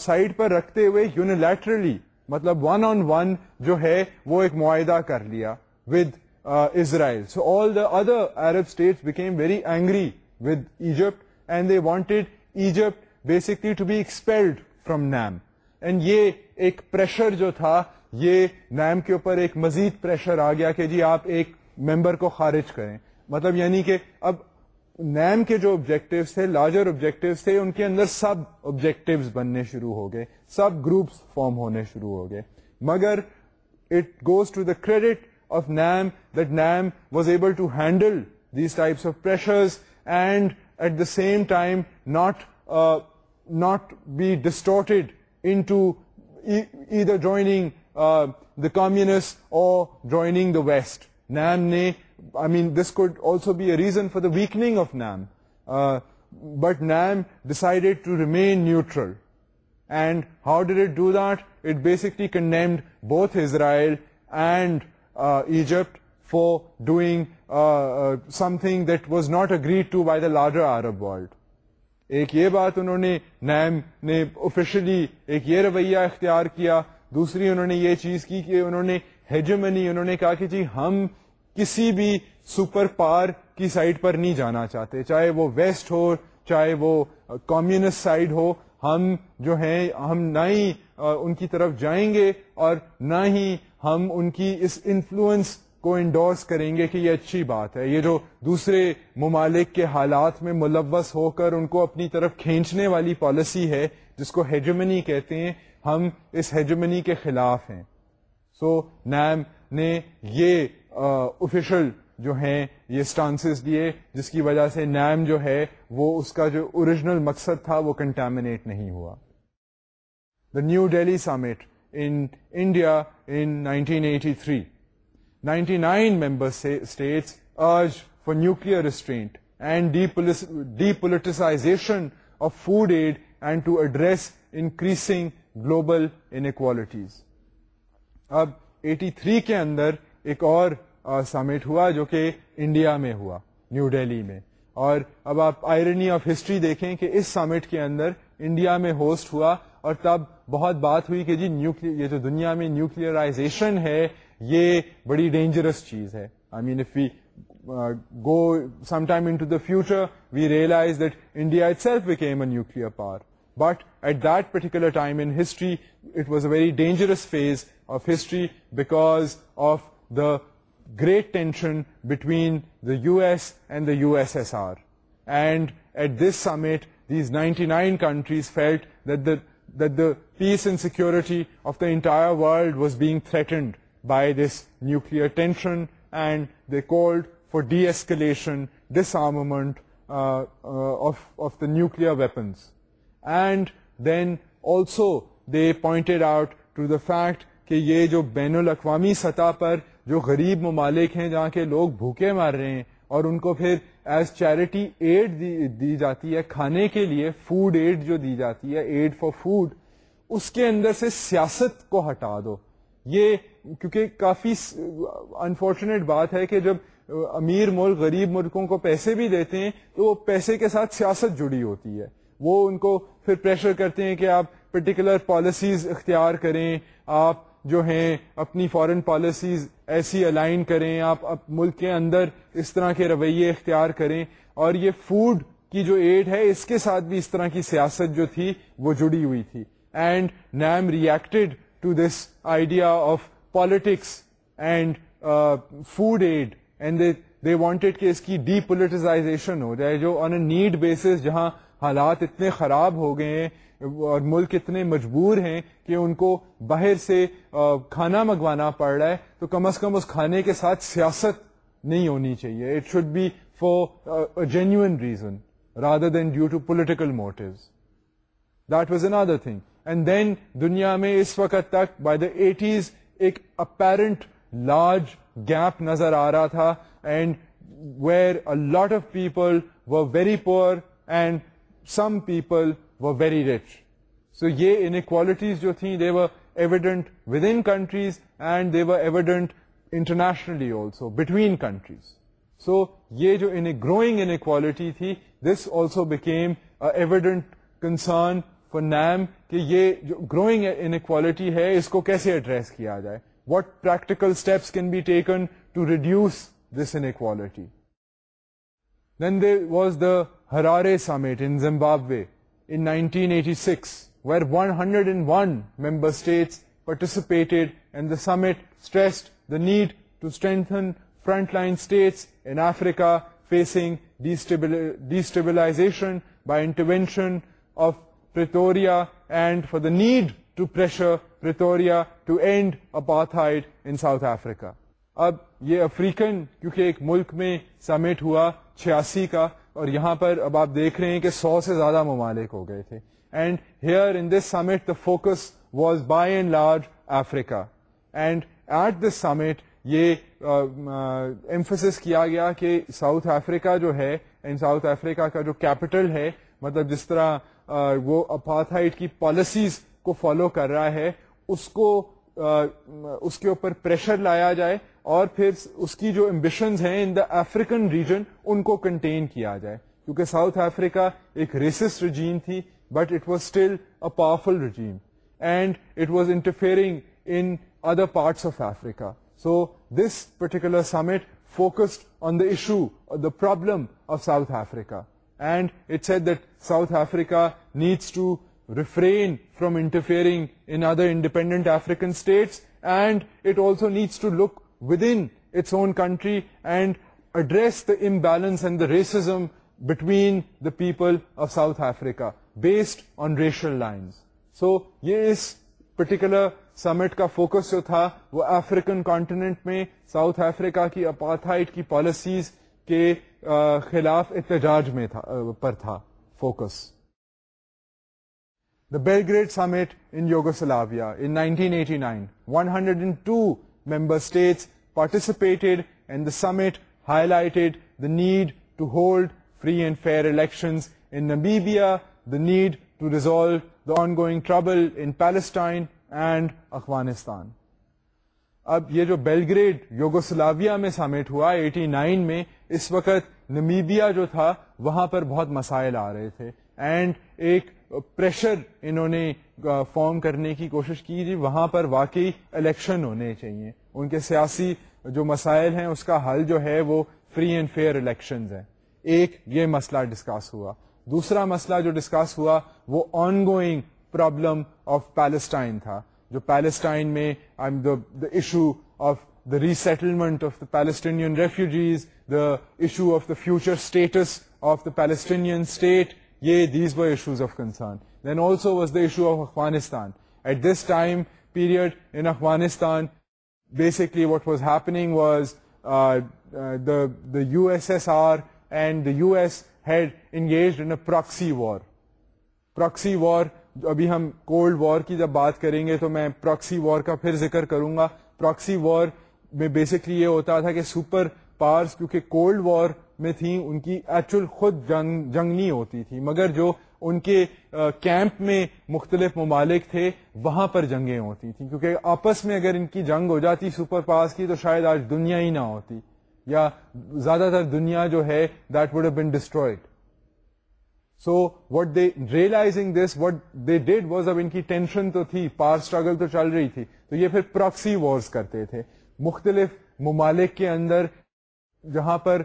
سائڈ پر رکھتے ہوئے یونیلیٹرلی مطلب ون آن ون جو ہے وہ ایک معاہدہ کر لیا with Israel so all the other Arab state became very angry with Egypt and they wanted Egypt basically to be expelled from NAM and یہ ایک پریشر جو تھا یہ نیم کے اوپر ایک مزید پریشر آ گیا کہ جی آپ ایک ممبر کو خارج کریں مطلب یعنی کہ اب نیم کے جو آبجیکٹوس تھے لارجر آبجیکٹوس تھے ان کے اندر سب آبجیکٹو بننے شروع ہو گئے سب گروپس فارم ہونے شروع ہو گئے مگر it goes to the credit of NAM that NAM was able to handle these types of pressures and at the same time not not be distorted into joining the communist اور جوائنگ دا ویسٹ نیم نے I mean this could also be a reason for the weakening of NAM but NAM decided to remain neutral and how did it do that it basically condemned both Israel and Egypt for doing something that was not agreed to by the larger Arab world ایک یہ بات انہوں نے نیم نے آفیشلی ایک یہ رویہ اختیار کیا دوسری انہوں نے یہ چیز کی کہ انہوں نے ہیجمنی انہوں نے کہا کہ جی ہم کسی بھی سپر پار کی سائڈ پر نہیں جانا چاہتے چاہے وہ ویسٹ ہو چاہے وہ کمیونسٹ سائڈ ہو ہم جو ہیں ہم نہ ہی ان کی طرف جائیں گے اور نہ ہی ہم ان کی اس انفلوئنس کو انڈورس کریں گے کہ یہ اچھی بات ہے یہ جو دوسرے ممالک کے حالات میں ملوث ہو کر ان کو اپنی طرف کھینچنے والی پالیسی ہے جس کو ہیجمنی کہتے ہیں ہم اس ہیجمنی کے خلاف ہیں سو نیم نے یہ آفیشل جو ہیں یہ سٹانسز دیے جس کی وجہ سے نیم جو ہے وہ اس کا جو اوریجنل مقصد تھا وہ کنٹامنیٹ نہیں ہوا the New Delhi summit in India in nineteen eighty three ninety nine member سے states urge for nuclear restraint and depoliticization of food aid and to address increasing global inequalities اب ایٹی تھری کے اندر ایک اور سمٹ ہوا جو کہ انڈیا میں ہوا نیو ڈیلی میں اور اب آپ آئرنی آف ہسٹری دیکھیں کہ اس سمٹ کے اندر انڈیا میں ہوسٹ ہوا اور تب بہت بات ہوئی کہ جی نیوکل یہ جو دنیا میں نیوکلائزیشن ہے یہ بڑی ڈینجرس چیز ہے I mean if we go some time into the future we realise that India itself became a nuclear power But at that particular time in history, it was a very dangerous phase of history because of the great tension between the US and the USSR. And at this summit, these 99 countries felt that the peace and security of the entire world was being threatened by this nuclear tension, and they called for de-escalation, disarmament uh, uh, of the nuclear weapons. Pointed out to the fact کہ یہ جو بین الاقوامی سطح پر جو غریب ممالک ہیں جہاں کے لوگ بھوکے مار رہے ہیں اور ان کو پھر ایز چیریٹی ایڈ دی جاتی ہے کھانے کے لیے فوڈ ایڈ جو دی جاتی ہے ایڈ فار فوڈ اس کے اندر سے سیاست کو ہٹا دو یہ کیونکہ کافی انفارچونیٹ بات ہے کہ جب امیر ملک غریب ملکوں کو پیسے بھی دیتے ہیں تو وہ پیسے کے ساتھ سیاست جڑی ہوتی ہے وہ ان کو پھر پریشر کرتے ہیں کہ آپ پرٹیکولر پالیسیز اختیار کریں آپ جو ہیں اپنی فارن پالیسیز ایسی الائن کریں آپ ملک کے اندر اس طرح کے رویے اختیار کریں اور یہ فوڈ کی جو ایڈ ہے اس کے ساتھ بھی اس طرح کی سیاست جو تھی وہ جڑی ہوئی تھی and NAM reacted to this idea of politics and food aid and they wanted کہ اس کی ڈی پولیٹیزائزیشن ہو جائے جو آن اے نیڈ بیسس جہاں حالات اتنے خراب ہو گئے ہیں اور ملک اتنے مجبور ہیں کہ ان کو باہر سے کھانا منگوانا پڑ رہا ہے تو کم از کم اس کھانے کے ساتھ سیاست نہیں ہونی چاہیے it should be for genuine reason rather than due to political motives that was other thing and then دنیا میں اس وقت تک بائی دا ایٹیز ایک اپیرنٹ لارج گیپ نظر آ رہا تھا and were lot of people very poor and some people were very rich so یہ انکوالٹیز جو تھیں they evident within countries and they were evident internationally also between countries so یہ جو ان گروئنگ انکوالٹی تھی this also became evident concern for نیم کہ یہ جو گروئنگ انکوالٹی ہے اس کو کیسے ایڈریس کیا جائے what practical steps can be taken to reduce this inequality then was the Harare Summit in Zimbabwe in 1986, where 101 member states participated and the summit stressed the need to strengthen frontline states in Africa facing destabilization by intervention of Pretoria and for the need to pressure Pretoria to end apartheid in South Africa. اب یہ افریقن کیونکہ ایک ملک میں سمٹ ہوا چھیاسی کا اور یہاں پر اب آپ دیکھ رہے ہیں کہ سو سے زیادہ ممالک ہو گئے تھے and here in this summit the focus was by and large Africa and at this summit یہ uh, uh, کیا گیا کہ ساؤتھ افریقہ جو ہے ساؤتھ افریقہ کا جو کیپٹل ہے مطلب جس طرح uh, وہ کی پالیسیز کو فالو کر رہا ہے اس کو اس کے اوپر پریشر لایا جائے اور پھر اس کی جو امبیشنز ہیں ان دا افریقن ریجن ان کو کنٹین کیا جائے کیونکہ ساؤتھ افریقہ ایک ریسسٹ رجین تھی but it was still a powerful regime and it was interfering in other parts of Africa so this particular summit focused on the issue the problem of South Africa and it said that South Africa needs to refrain from interfering in other independent African state and it also needs to look with its own country and address the imbalance and racism between the people of South Africa based on ration line so یہ اس پرٹیکولر سمٹ کا فوکس جو تھا وہ افریقن کانٹینٹ میں ساؤتھ افریقہ کی اپلسیز کے خلاف احتجاج میں پر تھا focus the Belgrade summit in Yugoslavia in nineteen eighty nine one hundred and two member state participate and highlight the need to hold free and fair election ongoing trouble in Palestine and Afghanistan اب یہ جو بیلگریڈ گریڈ یوگوسلاویا میں سمٹ ہوا ایٹی نائن میں اس وقت نمیبیا جو تھا وہاں پر بہت مسائل آ رہے تھے اینڈ ایک پریشر انہوں نے فارم کرنے کی کوشش کی وہاں پر واقعی الیکشن ہونے چاہیے ان کے سیاسی جو مسائل ہیں اس کا حل جو ہے وہ فری اینڈ فیئر الیکشن ایک یہ مسئلہ ڈسکس ہوا دوسرا مسئلہ جو ڈسکس ہوا وہ ongoing problem of Palestine تھا جو پیلسٹائن میں issue of the resettlement of the Palestine refugees the issue of the future status of the Palestinian state U S had in proxy war proxy war ابھی ہم کولڈ وار کی جب بات کریں گے تو میں پراکسی وار کا پھر ذکر کروں گا پراکسی وار میں بیسکلی یہ ہوتا تھا کہ سپر پارس کیونکہ کولڈ وار میں تھیں ان کی ایکچوئل خود جنگ نہیں ہوتی تھی مگر جو ان کے کیمپ میں مختلف ممالک تھے وہاں پر جنگیں ہوتی تھیں کیونکہ آپس میں اگر ان کی جنگ ہو جاتی سپر پاس کی تو شاید آج دنیا ہی نہ ہوتی یا زیادہ تر دنیا جو ہے that would so what they realising this what they did was اب ان کی ٹینشن تو تھی پار اسٹرگل تو چل رہی تھی تو یہ پھر پراکسی وارز کرتے تھے مختلف ممالک کے اندر جہاں پر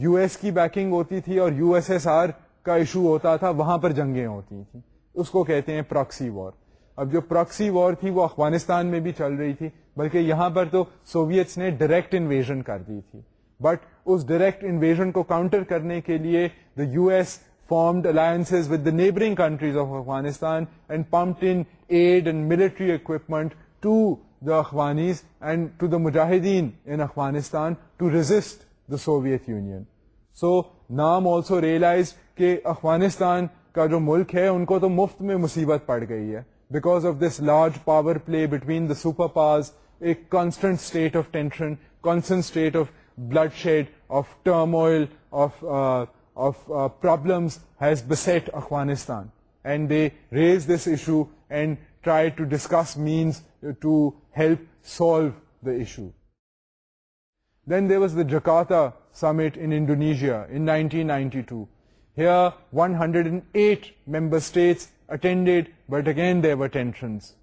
یو ایس کی بیکنگ ہوتی تھی اور یو ایس ایس آر کا ایشو ہوتا تھا وہاں پر جنگیں ہوتی تھیں اس کو کہتے ہیں پراکسی وار اب جو پراکسی وار تھی وہ افغانستان میں بھی چل رہی تھی بلکہ یہاں پر تو سوویتس نے ڈائریکٹ انویژن کر دی تھی بٹ اس ڈائریکٹ انویژن کو کاؤنٹر کرنے کے لیے the U S formed alliance with the neighbouring countries of Afghanistan and an aid and military equipment to the Afghanis and to the مجاہدین in Afghanistan to resist the Soviet Union so NAM also realise کہ افغانستان کا جو ملک ہے ان کو تو مفت میں مصیبت پڑ گئی ہے because of this large power play between the superpowers ایک constant state of tension constant state of bloodshed of turmoil of of problems has beset Afghanistan and they raise this issue and try to discuss means to help solve the issue Then there was the Jakarta Summit in Indonesia in 1992. Here, 108 member states attended, but again there were tensions.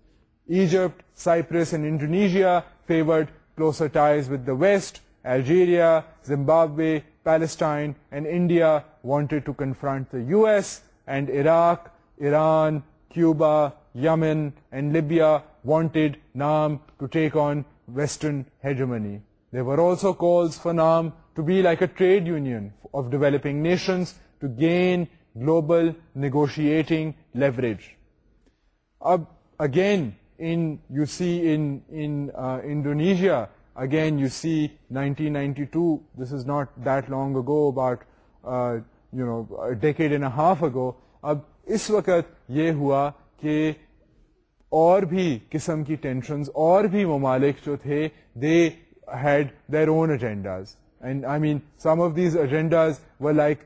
Egypt, Cyprus and Indonesia favored closer ties with the West. Algeria, Zimbabwe, Palestine and India wanted to confront the US, and Iraq, Iran, Cuba, Yemen and Libya wanted NAM to take on Western hegemony. union also calls nations NAM to be like a trade union of developing nations to gain global negotiating leverage اب again Indonesia again you see nineteen ninety two this is not that a decade and half half ago. اب اس وقت یہ ہوا کہ اور بھی قسم کی ٹینشنز اور بھی ممالک جو تھے they had agendas and I mean some of these agendas like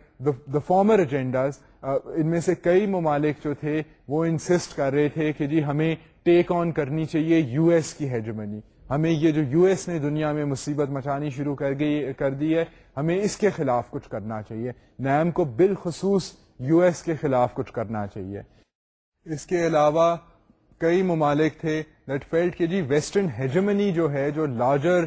the farmer agendas ان میں سے کئی ممالک جو تھے وہ انسسٹ کر رہے تھے کہ جی ہمیں ٹیک آن کرنی چاہیے یو ایس کی ہیجمنی ہمیں یہ جو یو ایس نے دنیا میں مصیبت مچانی شروع کر گئی کر دی ہے ہمیں اس کے خلاف کچھ کرنا چاہیے نیم کو بالخصوص یو ایس کے خلاف کچھ کرنا چاہیے اس کے علاوہ کئی ممالک تھے فیلڈ جی ویسٹرن ہیجمنی جو ہے جو لارجر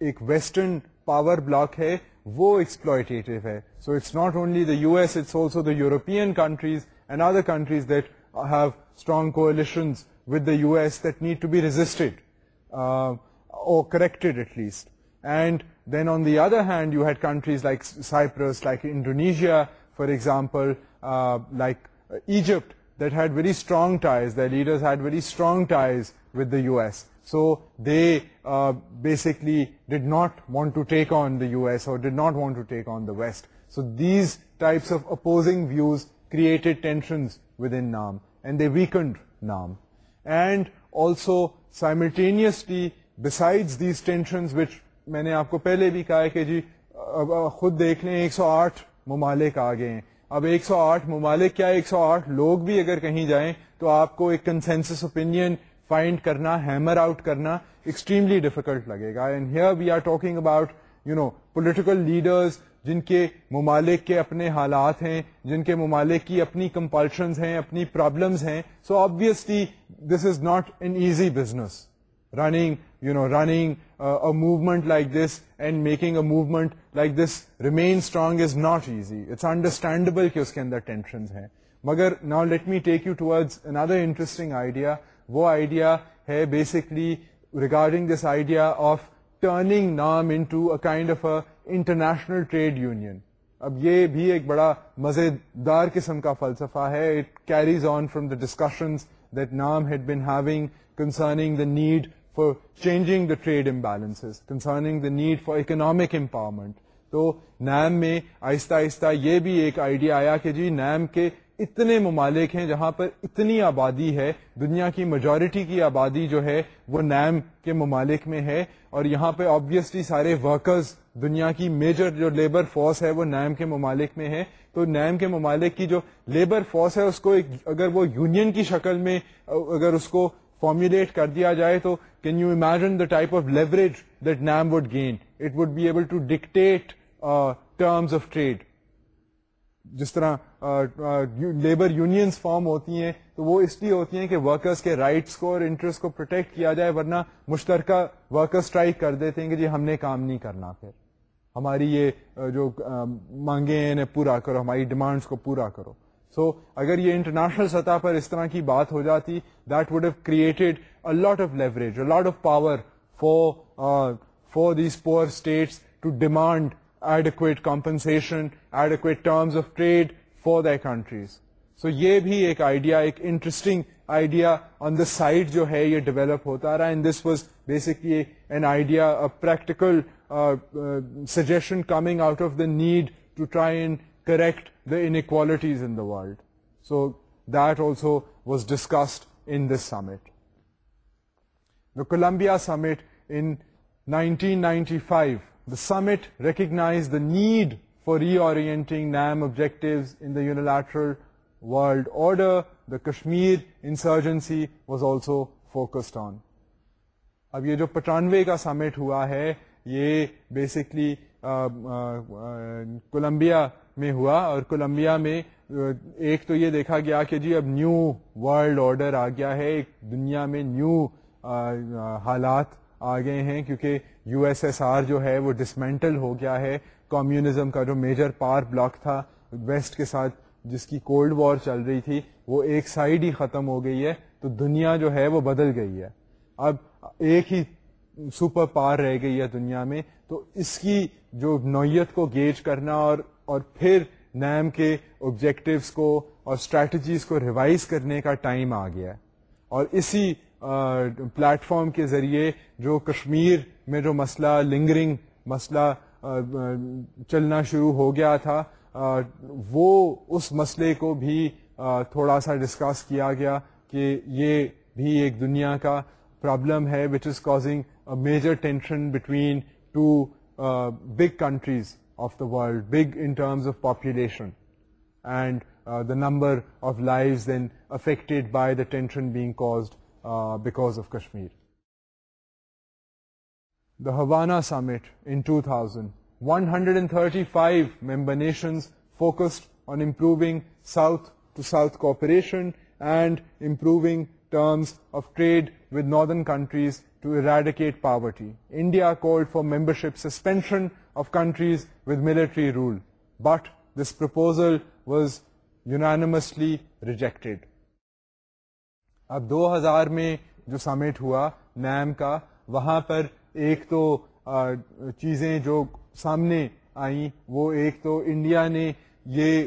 ایک ویسٹرن پاور بلاک ہے وہ ایکسپلوئٹیو ہے so it's not only the U S it's also the European countries and other countries that have strong with the U S that need to be اور corrected at least and then on the other hand you had countries like Cyprus like Indonesia for example like Egypt that had very strong ties the leaders had very strong ties with the U S so they basically did not want to take on the U S or did not want to take on the West so these types of opposing views created tensions within NAM and they weakened NAM and also simultaneously beside these tensions which میں نے آپ کو پہلے بھی کہا ہے کہ جی خود دیکھ لیں ایک سو آٹھ ممالک آ گئے ہیں اب ایک سو آٹھ ممالک کیا ایک سو آٹھ لوگ بھی اگر کہیں جائیں تو آپ کو ایک کنسینسس اوپین فائنڈ کرنا ہیمر آؤٹ کرنا ایکسٹریملی ڈیفیکلٹ لگے گا and here we are talking about you know political leaders جن کے ممالک کے اپنے حالات ہیں جن کے ممالک کی اپنی کمپلشنز ہیں اپنی پرابلمز ہیں so obviously this is not an easy business running you know running movement like this and making a movement like this remain strong is not easy it's understandable کہ اس کے اندر ٹینشنز ہیں مگر now let me take you towards another interesting idea وہ آئیڈیا ہے basically regarding this idea of turning NAM in kind of a international trade union اب یہ بھی ایک بڑا مزے دار قسم کا فلسفہ ہے it carries on from the discussions that NAM had been having concerning the need for changing the trade imbalance concerning the need for economic empowerment تو نیم میں آہستہ آہستہ یہ بھی ایک آئیڈیا آیا کہ جی نیم کے اتنے ممالک ہیں جہاں پر اتنی آبادی ہے دنیا کی میجورٹی کی آبادی جو ہے وہ نیم کے ممالک میں ہے اور یہاں پہ آبویسلی سارے ورکرز دنیا کی میجر جو لیبر فورس ہے وہ نیم کے ممالک میں ہے تو نیم کے ممالک کی جو لیبر فورس ہے اس کو ایک اگر وہ یونین کی شکل میں اگر اس کو فارمولیٹ کر دیا جائے تو can you imagine the type of leverage that NAM would gain it would be able to dictate terms of trade جس طرح لیبر یونینس فارم ہوتی ہیں تو وہ اس لیے ہوتی ہیں کہ ورکرس کے رائٹس کو اور انٹرسٹ کو پروٹیکٹ کیا جائے ورنہ مشترکہ ورکر اسٹرائک کر دیتے ہیں کہ جی ہم نے کام نہیں کرنا پھر ہماری یہ جو مانگیں ہیں پورا کرو ہماری ڈیمانڈس کو پورا کرو سو so, اگر یہ انٹرنیشنل سطح پر اس طرح کی بات ہو جاتی that would have created lot of leverage lot of power for for these poor states to demand adequate compensation terms of trade for their countries so یہ بھی ایک آئیڈیا ایک interesting idea on the side جو ہے یہ ڈیولپ ہوتا رہا ہے this was basically an idea practical suggestion coming out of the need to try correct the inequalities in the world so that also was discussed in this summit the Colombia summit in nineteen ninety five the summit rakes the need objectives in the NAM world world order Kashmir insurgency was also focused on اب یہ جو پچانوے کا سمٹ ہوا ہے یہ بیسکلی کولمبیا میں ہوا اور کولمبیا میں ایک تو یہ دیکھا گیا کہ جی اب نیو ورلڈ آرڈر آ گیا ہے ایک دنیا میں نیو حالات آ گئے ہیں کیونکہ یو ایس ایس آر جو ہے وہ ڈسمینٹل ہو گیا ہے کمیونزم کا جو میجر پار بلاک تھا ویسٹ کے ساتھ جس کی کولڈ وار چل رہی تھی وہ ایک سائڈ ہی ختم ہو گئی ہے تو دنیا جو ہے وہ بدل گئی ہے اب ایک ہی سپر پار رہ گئی ہے دنیا میں تو اس کی جو نوعیت کو گیج کرنا اور اور پھر نیم کے آبجیکٹیوس کو اور اسٹریٹجیز کو ریوائز کرنے کا ٹائم آ گیا ہے اور اسی پلیٹ فارم کے ذریعے جو کشمیر میں جو مسئلہ لنگرنگ مسئلہ چلنا شروع ہو گیا تھا وہ اس مسئلے کو بھی تھوڑا سا ڈسکس کیا گیا کہ یہ بھی ایک دنیا کا پرابلم ہے which is causing major tension between two big countries of the world big in terms of population and the number of life then affected by the tension being caused because of Kashmir Havana summit in two thousand one hundred and thirty five member nations focused on improving South to South cooperation and improving terms of trade with northern countries to eradicate poverty India called for membership suspension of countries with military rule but this proposal was unanimously reject اب دو ہزار میں جو سمٹ ہوا میم کا وہاں پر ایک تو چیزیں جو سامنے آئیں وہ ایک تو انڈیا نے یہ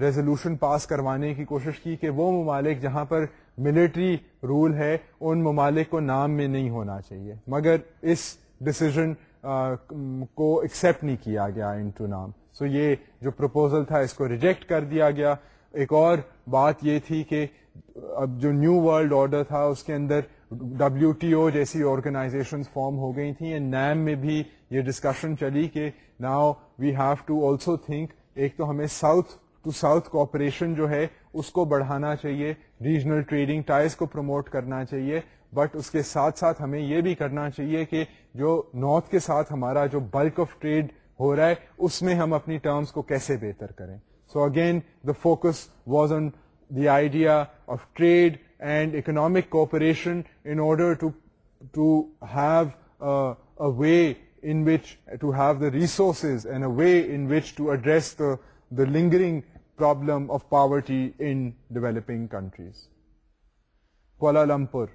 ریزولوشن پاس کروانے کی کوشش کی کہ وہ ممالک جہاں پر ملٹری رول ہے ان ممالک کو نام میں نہیں ہونا چاہیے مگر اس ڈسیزن کو ایکسیپٹ نہیں کیا گیا ان ٹو نام سو یہ جو پرپوزل تھا اس کو ریجیکٹ کر دیا گیا ایک اور بات یہ تھی کہ اب جو نیو ورلڈ آرڈر تھا اس کے اندر ڈبلو ٹی او جیسی آرگنائزیشن فارم ہو گئی تھیں نیم میں بھی یہ ڈسکشن چلی کہ now we have to also think ایک تو ہمیں ساؤتھ ٹو ساؤتھ کوپریشن جو ہے اس کو بڑھانا چاہیے ریجنل ٹریڈنگ ٹائز کو پروموٹ کرنا چاہیے بٹ اس کے ساتھ ساتھ ہمیں یہ بھی کرنا چاہیے کہ جو نارتھ کے ساتھ ہمارا جو بلک آف ٹریڈ ہو رہا ہے اس میں ہم اپنی ٹرمس کو کیسے بہتر کریں so again the focus was on the idea of trade and economic cooperation in order to have a way in which to have the resources and a way in which to address the lingering problem of poverty in developing countries. Kuala Lumpur,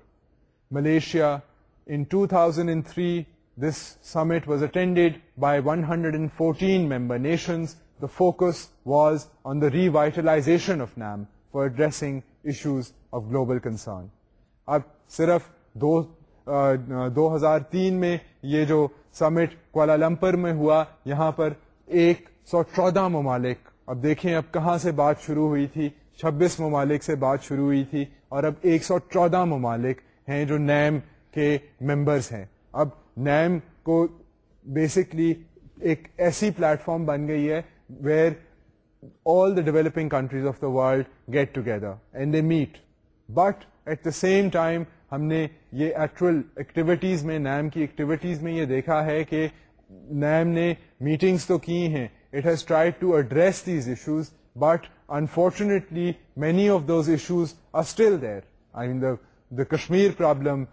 Malaysia. In 2003, this summit was attended by 114 member nations. The focus was on the revitalization of NAM for addressing issues of global concern اب صرف دو دو ہزار تین میں یہ جو سمٹ کوالالمپر میں ہوا یہاں پر ایک سو چودہ ممالک اب دیکھیں اب کہاں سے بات شروع ہوئی تھی چھبیس ممالک سے بات شروع ہوئی تھی اور اب ایک سو چودہ ممالک ہیں جو نیم کے ممبرس ہیں اب نیم کو بیسکلی ایک ایسی پلیٹ فارم بن گئی ہے where developing countries of the world get together and they meet but at the same time ہم نے یہ ایکچوئل ایکٹیویٹیز میں نیم کی ایکٹیویٹیز میں یہ دیکھا ہے کہ نیم نے میٹنگس تو کی ہیں it has try to address these issues but unfortunately many of those issues are still there I mean the Kashmir problem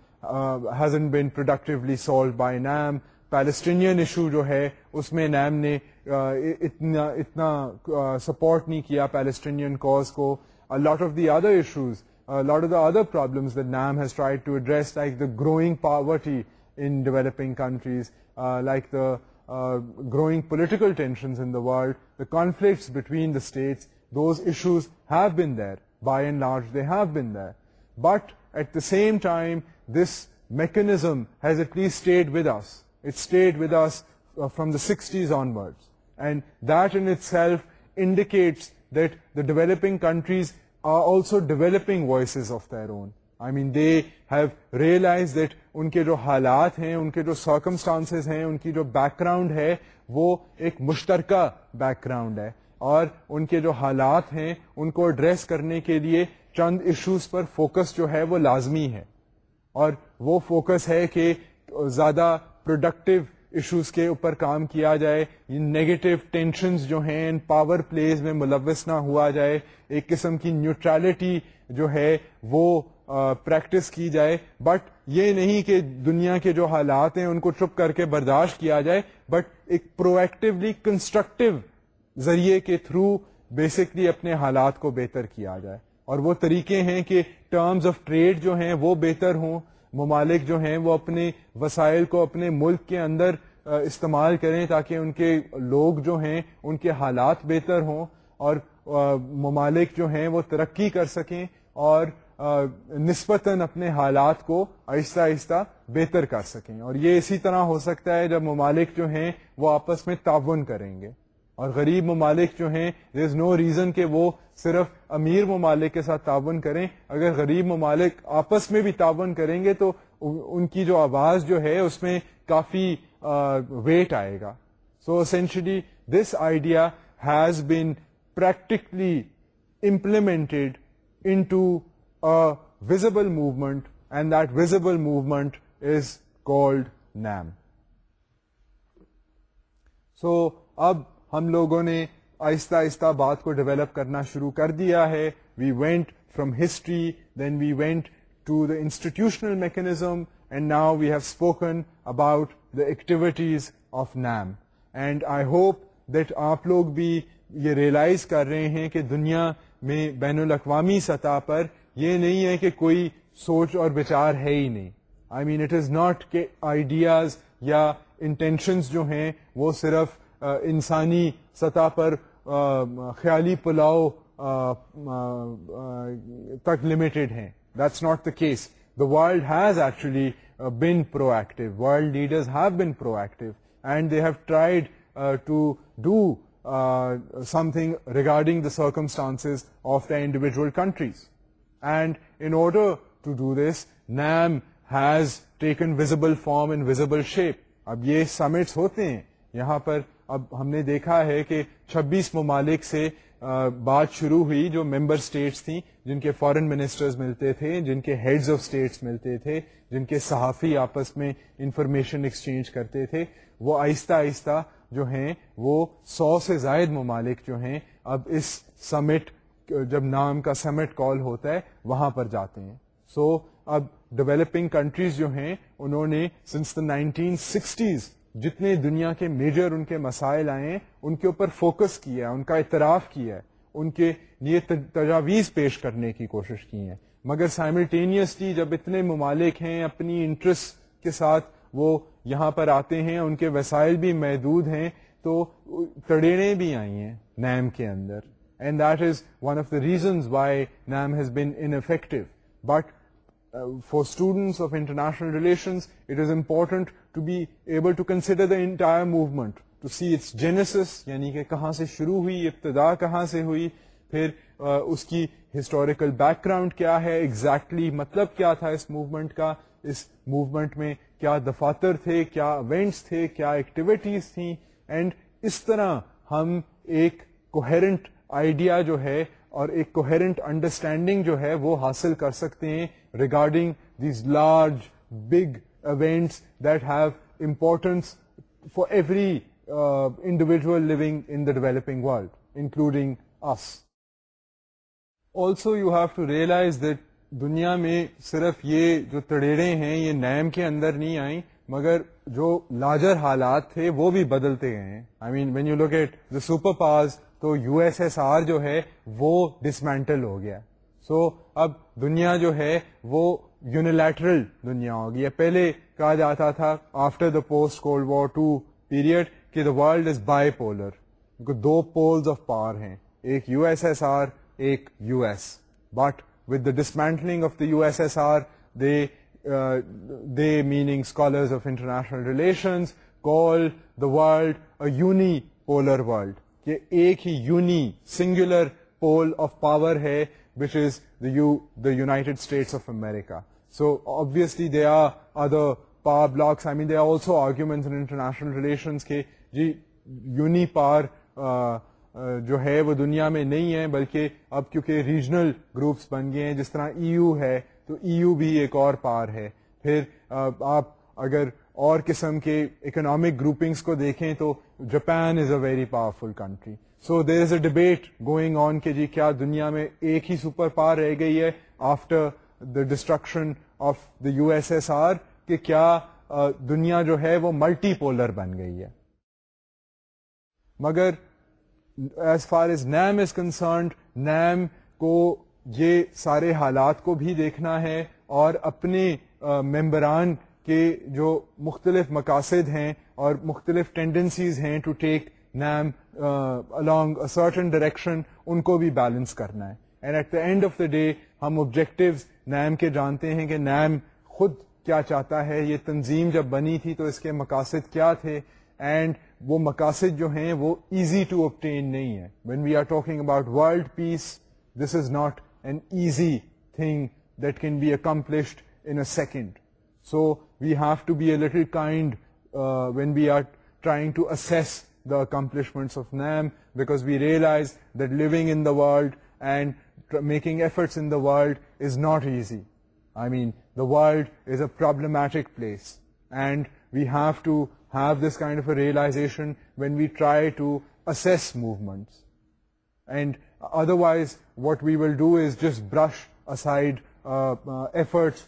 hasn't been productively solve by NAM Palestinian issue جو ہے اس میں نیم نے اتنا uh, سپورٹ uh, نہیں کیا پیلسٹینین کوز کو lot of the other issues a lot of the other problems that NAM has tried to address, like the growing poverty in developing countries, uh, like the uh, growing political tensions in the world, the conflicts between the states, those issues have been there. By and large, they have been there. But at the same time, this mechanism has at least stayed with us. It stayed with us uh, from the 60s onwards. And that in itself indicates that the developing countries voices voices of own. I mean they have realise that ان کے جو حالات ہیں ان کے جو سرکمسٹانس ہیں ان کی جو بیک گراؤنڈ ہے وہ ایک مشترکہ بیک گراؤنڈ ہے اور ان کے جو حالات ہیں ان کو ایڈریس کرنے کے لیے چند ایشوز پر فوکس جو ہے وہ لازمی ہے اور وہ فوکس ہے کہ زیادہ پروڈکٹیو ایشوز کے اوپر کام کیا جائے نیگیٹو ٹینشنز جو ہیں پاور پلیز میں ملوث نہ ہوا جائے ایک قسم کی نیوٹریلٹی جو ہے وہ پریکٹس کی جائے بٹ یہ نہیں کہ دنیا کے جو حالات ہیں ان کو چپ کر کے برداشت کیا جائے بٹ ایک پرو ایکٹیولی کنسٹرکٹیو ذریعے کے تھرو بیسکلی اپنے حالات کو بہتر کیا جائے اور وہ طریقے ہیں کہ ٹرمز آف ٹریڈ جو ہیں وہ بہتر ہوں ممالک جو ہیں وہ اپنے وسائل کو اپنے ملک کے اندر استعمال کریں تاکہ ان کے لوگ جو ہیں ان کے حالات بہتر ہوں اور ممالک جو ہیں وہ ترقی کر سکیں اور نسبتاً اپنے حالات کو آہستہ آہستہ بہتر کر سکیں اور یہ اسی طرح ہو سکتا ہے جب ممالک جو ہیں وہ آپس میں تعاون کریں گے اور غریب ممالک جو ہیں دیر از نو ریزن کہ وہ صرف امیر ممالک کے ساتھ تعاون کریں اگر غریب ممالک آپس میں بھی تعاون کریں گے تو ان کی جو آواز جو ہے اس میں کافی ویٹ آئے گا so essentially this idea has been practically implemented into visible movement and that visible movement is called NAM so اب ہم لوگوں نے آہستہ آہستہ بات کو ڈیولپ کرنا شروع کر دیا ہے we went from history then we went to the institutional mechanism and now we have spoken about the activities of NAM and I hope that آپ لوگ بھی یہ ریئلائز کر رہے ہیں کہ دنیا میں بین الاقوامی سطح پر یہ نہیں ہے کہ کوئی سوچ اور بچار ہے ہی نہیں I mean it is not کہ آئیڈیاز یا انٹینشنز جو ہیں وہ صرف انسانی سطح پر خیالی پلاؤ تک لمیٹڈ ہیں that's not the case the world has actually been proactive world leaders have been proactive and they have tried to do something regarding the circumstance of the individual countries and in order to do this NAM has taken visible form in visible shape اب یہ سمٹس ہوتے ہیں یہاں پر اب ہم نے دیکھا ہے کہ چھبیس ممالک سے بات شروع ہوئی جو ممبر اسٹیٹس تھیں جن کے فارن منسٹرز ملتے تھے جن کے ہیڈز آف اسٹیٹس ملتے تھے جن کے صحافی آپس میں انفارمیشن ایکسچینج کرتے تھے وہ آہستہ آہستہ جو ہیں وہ سو سے زائد ممالک جو ہیں اب اس سمٹ جب نام کا سمٹ کال ہوتا ہے وہاں پر جاتے ہیں سو so, اب ڈیولپنگ کنٹریز جو ہیں انہوں نے سنس دا نائنٹین سکسٹیز جتنے دنیا کے میجر ان کے مسائل آئے ان کے اوپر فوکس کیا ہے ان کا اعتراف کیا ہے ان کے لیے تجاویز پیش کرنے کی کوشش کی ہے مگر سائملٹینیسلی جب اتنے ممالک ہیں اپنی انٹرسٹ کے ساتھ وہ یہاں پر آتے ہیں ان کے وسائل بھی محدود ہیں تو تڑیڑیں بھی آئی ہیں نیم کے اندر and that is one of the reasons why NAM has been ineffective but for students of international relation movement to see its genesis یعنی کہاں سے شروع ہوئی ابتدا کہاں سے ہوئی پھر اس کی ہسٹوریکل بیک گراؤنڈ کیا ہے اگزیکٹلی مطلب کیا تھا اس موومنٹ کا اس موومنٹ میں کیا دفاتر تھے کیا ایونٹس تھے کیا ایکٹیویٹیز تھیں اینڈ اس طرح ہم ایک کوہرنٹ آئیڈیا جو ہے اور ایک کوہرنٹ انڈرسٹینڈنگ جو ہے وہ حاصل کر سکتے ہیں regarding these large big events that have importance for every individual in the developing world including us also you have to realize that دنیا میں صرف یہ جو تڑیڑے ہیں یہ نیم کے اندر نہیں آئیں مگر جو لارجر حالات تھے وہ بھی بدلتے گئے I mean when you locate the superpower تو یو ایس ایس آر جو ہے وہ ڈسمینٹل ہو گیا سو so, اب دنیا جو ہے وہ یونیلیٹرل دنیا ہو گیا پہلے کہا جاتا تھا after the post Cold War to period کہ the world is bipolar دو پولز آف پاور ہیں ایک یو ایس ایس آر ایک U S but with the dismantling of the U S S R they they meaning scholars of international relations call the world a unipolar world ایک ہی uni singular pole of power ہے which is the United States of America so obviously they are other power blocs I mean they are also argument international relations کے جی یونی پاور جو ہے وہ دنیا میں نہیں ہے بلکہ اب کیونکہ ریجنل گروپس بن گئے ہیں جس طرح ای یو ہے تو ای یو بھی ایک اور پار ہے پھر آپ اگر اور قسم کے اکنامک گروپنگس کو دیکھیں تو Japan is a very powerful country so there is a debate going on کہ جی کیا دنیا میں ایک ہی سپر پاور رہ گئی ہے after the destruction of the U S S R کہ کیا دنیا جو ہے وہ ملٹی پولر بن گئی ہے مگر as far as NAM is concerned NAM کو یہ سارے حالات کو بھی دیکھنا ہے اور اپنے ممبران کہ جو مختلف مقاصد ہیں اور مختلف ٹینڈنسیز ہیں to take them along certain direction ان کو بھی بیلنس کرنا ہے and at the end of the day ہم آبجیکٹوز نیم کے جانتے ہیں کہ نیم خود کیا چاہتا ہے یہ تنظیم جب بنی تھی تو اس کے مقاصد کیا تھے اینڈ وہ مقاصد جو ہیں وہ ایزی ٹو آبٹین نہیں ہے when we are talking about world peace this is not an easy thing that can be accomplished in a second So we have to be a little kind uh, when we are trying to assess the accomplishments of NAM, because we realize that living in the world and making efforts in the world is not easy. I mean, the world is a problematic place, and we have to have this kind of a realization when we try to assess movements. And otherwise, what we will do is just brush aside uh, uh, efforts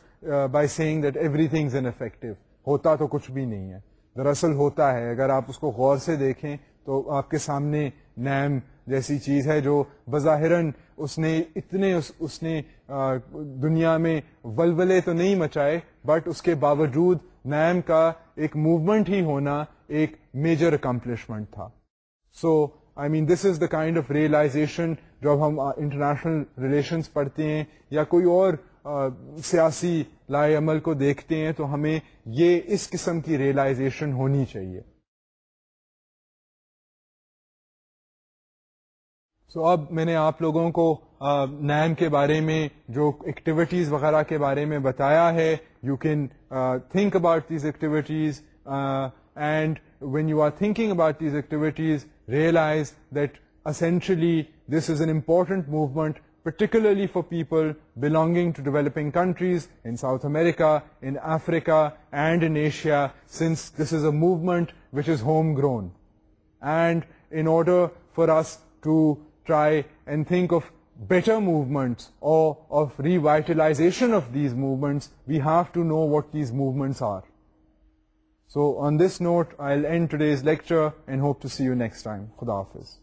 by seeing that everything ineffective ہوتا تو کچھ بھی نہیں ہے دراصل ہوتا ہے اگر آپ اس کو غور سے دیکھیں تو آپ کے سامنے نیم جیسی چیز ہے جو بظاہر دنیا میں ولولے تو نہیں مچائے بٹ اس کے باوجود نیم کا ایک موومنٹ ہی ہونا ایک میجر اکمپلشمنٹ تھا so I mean this is the kind of realization جب ہم انٹرنیشنل ریلیشنس پڑھتے ہیں یا کوئی اور سیاسی لائے عمل کو دیکھتے ہیں تو ہمیں یہ اس قسم کی ریئلائزیشن ہونی چاہیے سو اب میں نے آپ لوگوں کو نیم کے بارے میں جو ایکٹیویٹیز وغیرہ کے بارے میں بتایا ہے you can think about these activities and when you are thinking about these activities realize that essentially this is an important movement particularly for people belonging to developing countries in South America, in Africa, and in Asia, since this is a movement which is homegrown. And in order for us to try and think of better movements or of revitalization of these movements, we have to know what these movements are. So on this note, I'll end today's lecture and hope to see you next time. Khuda Hafiz.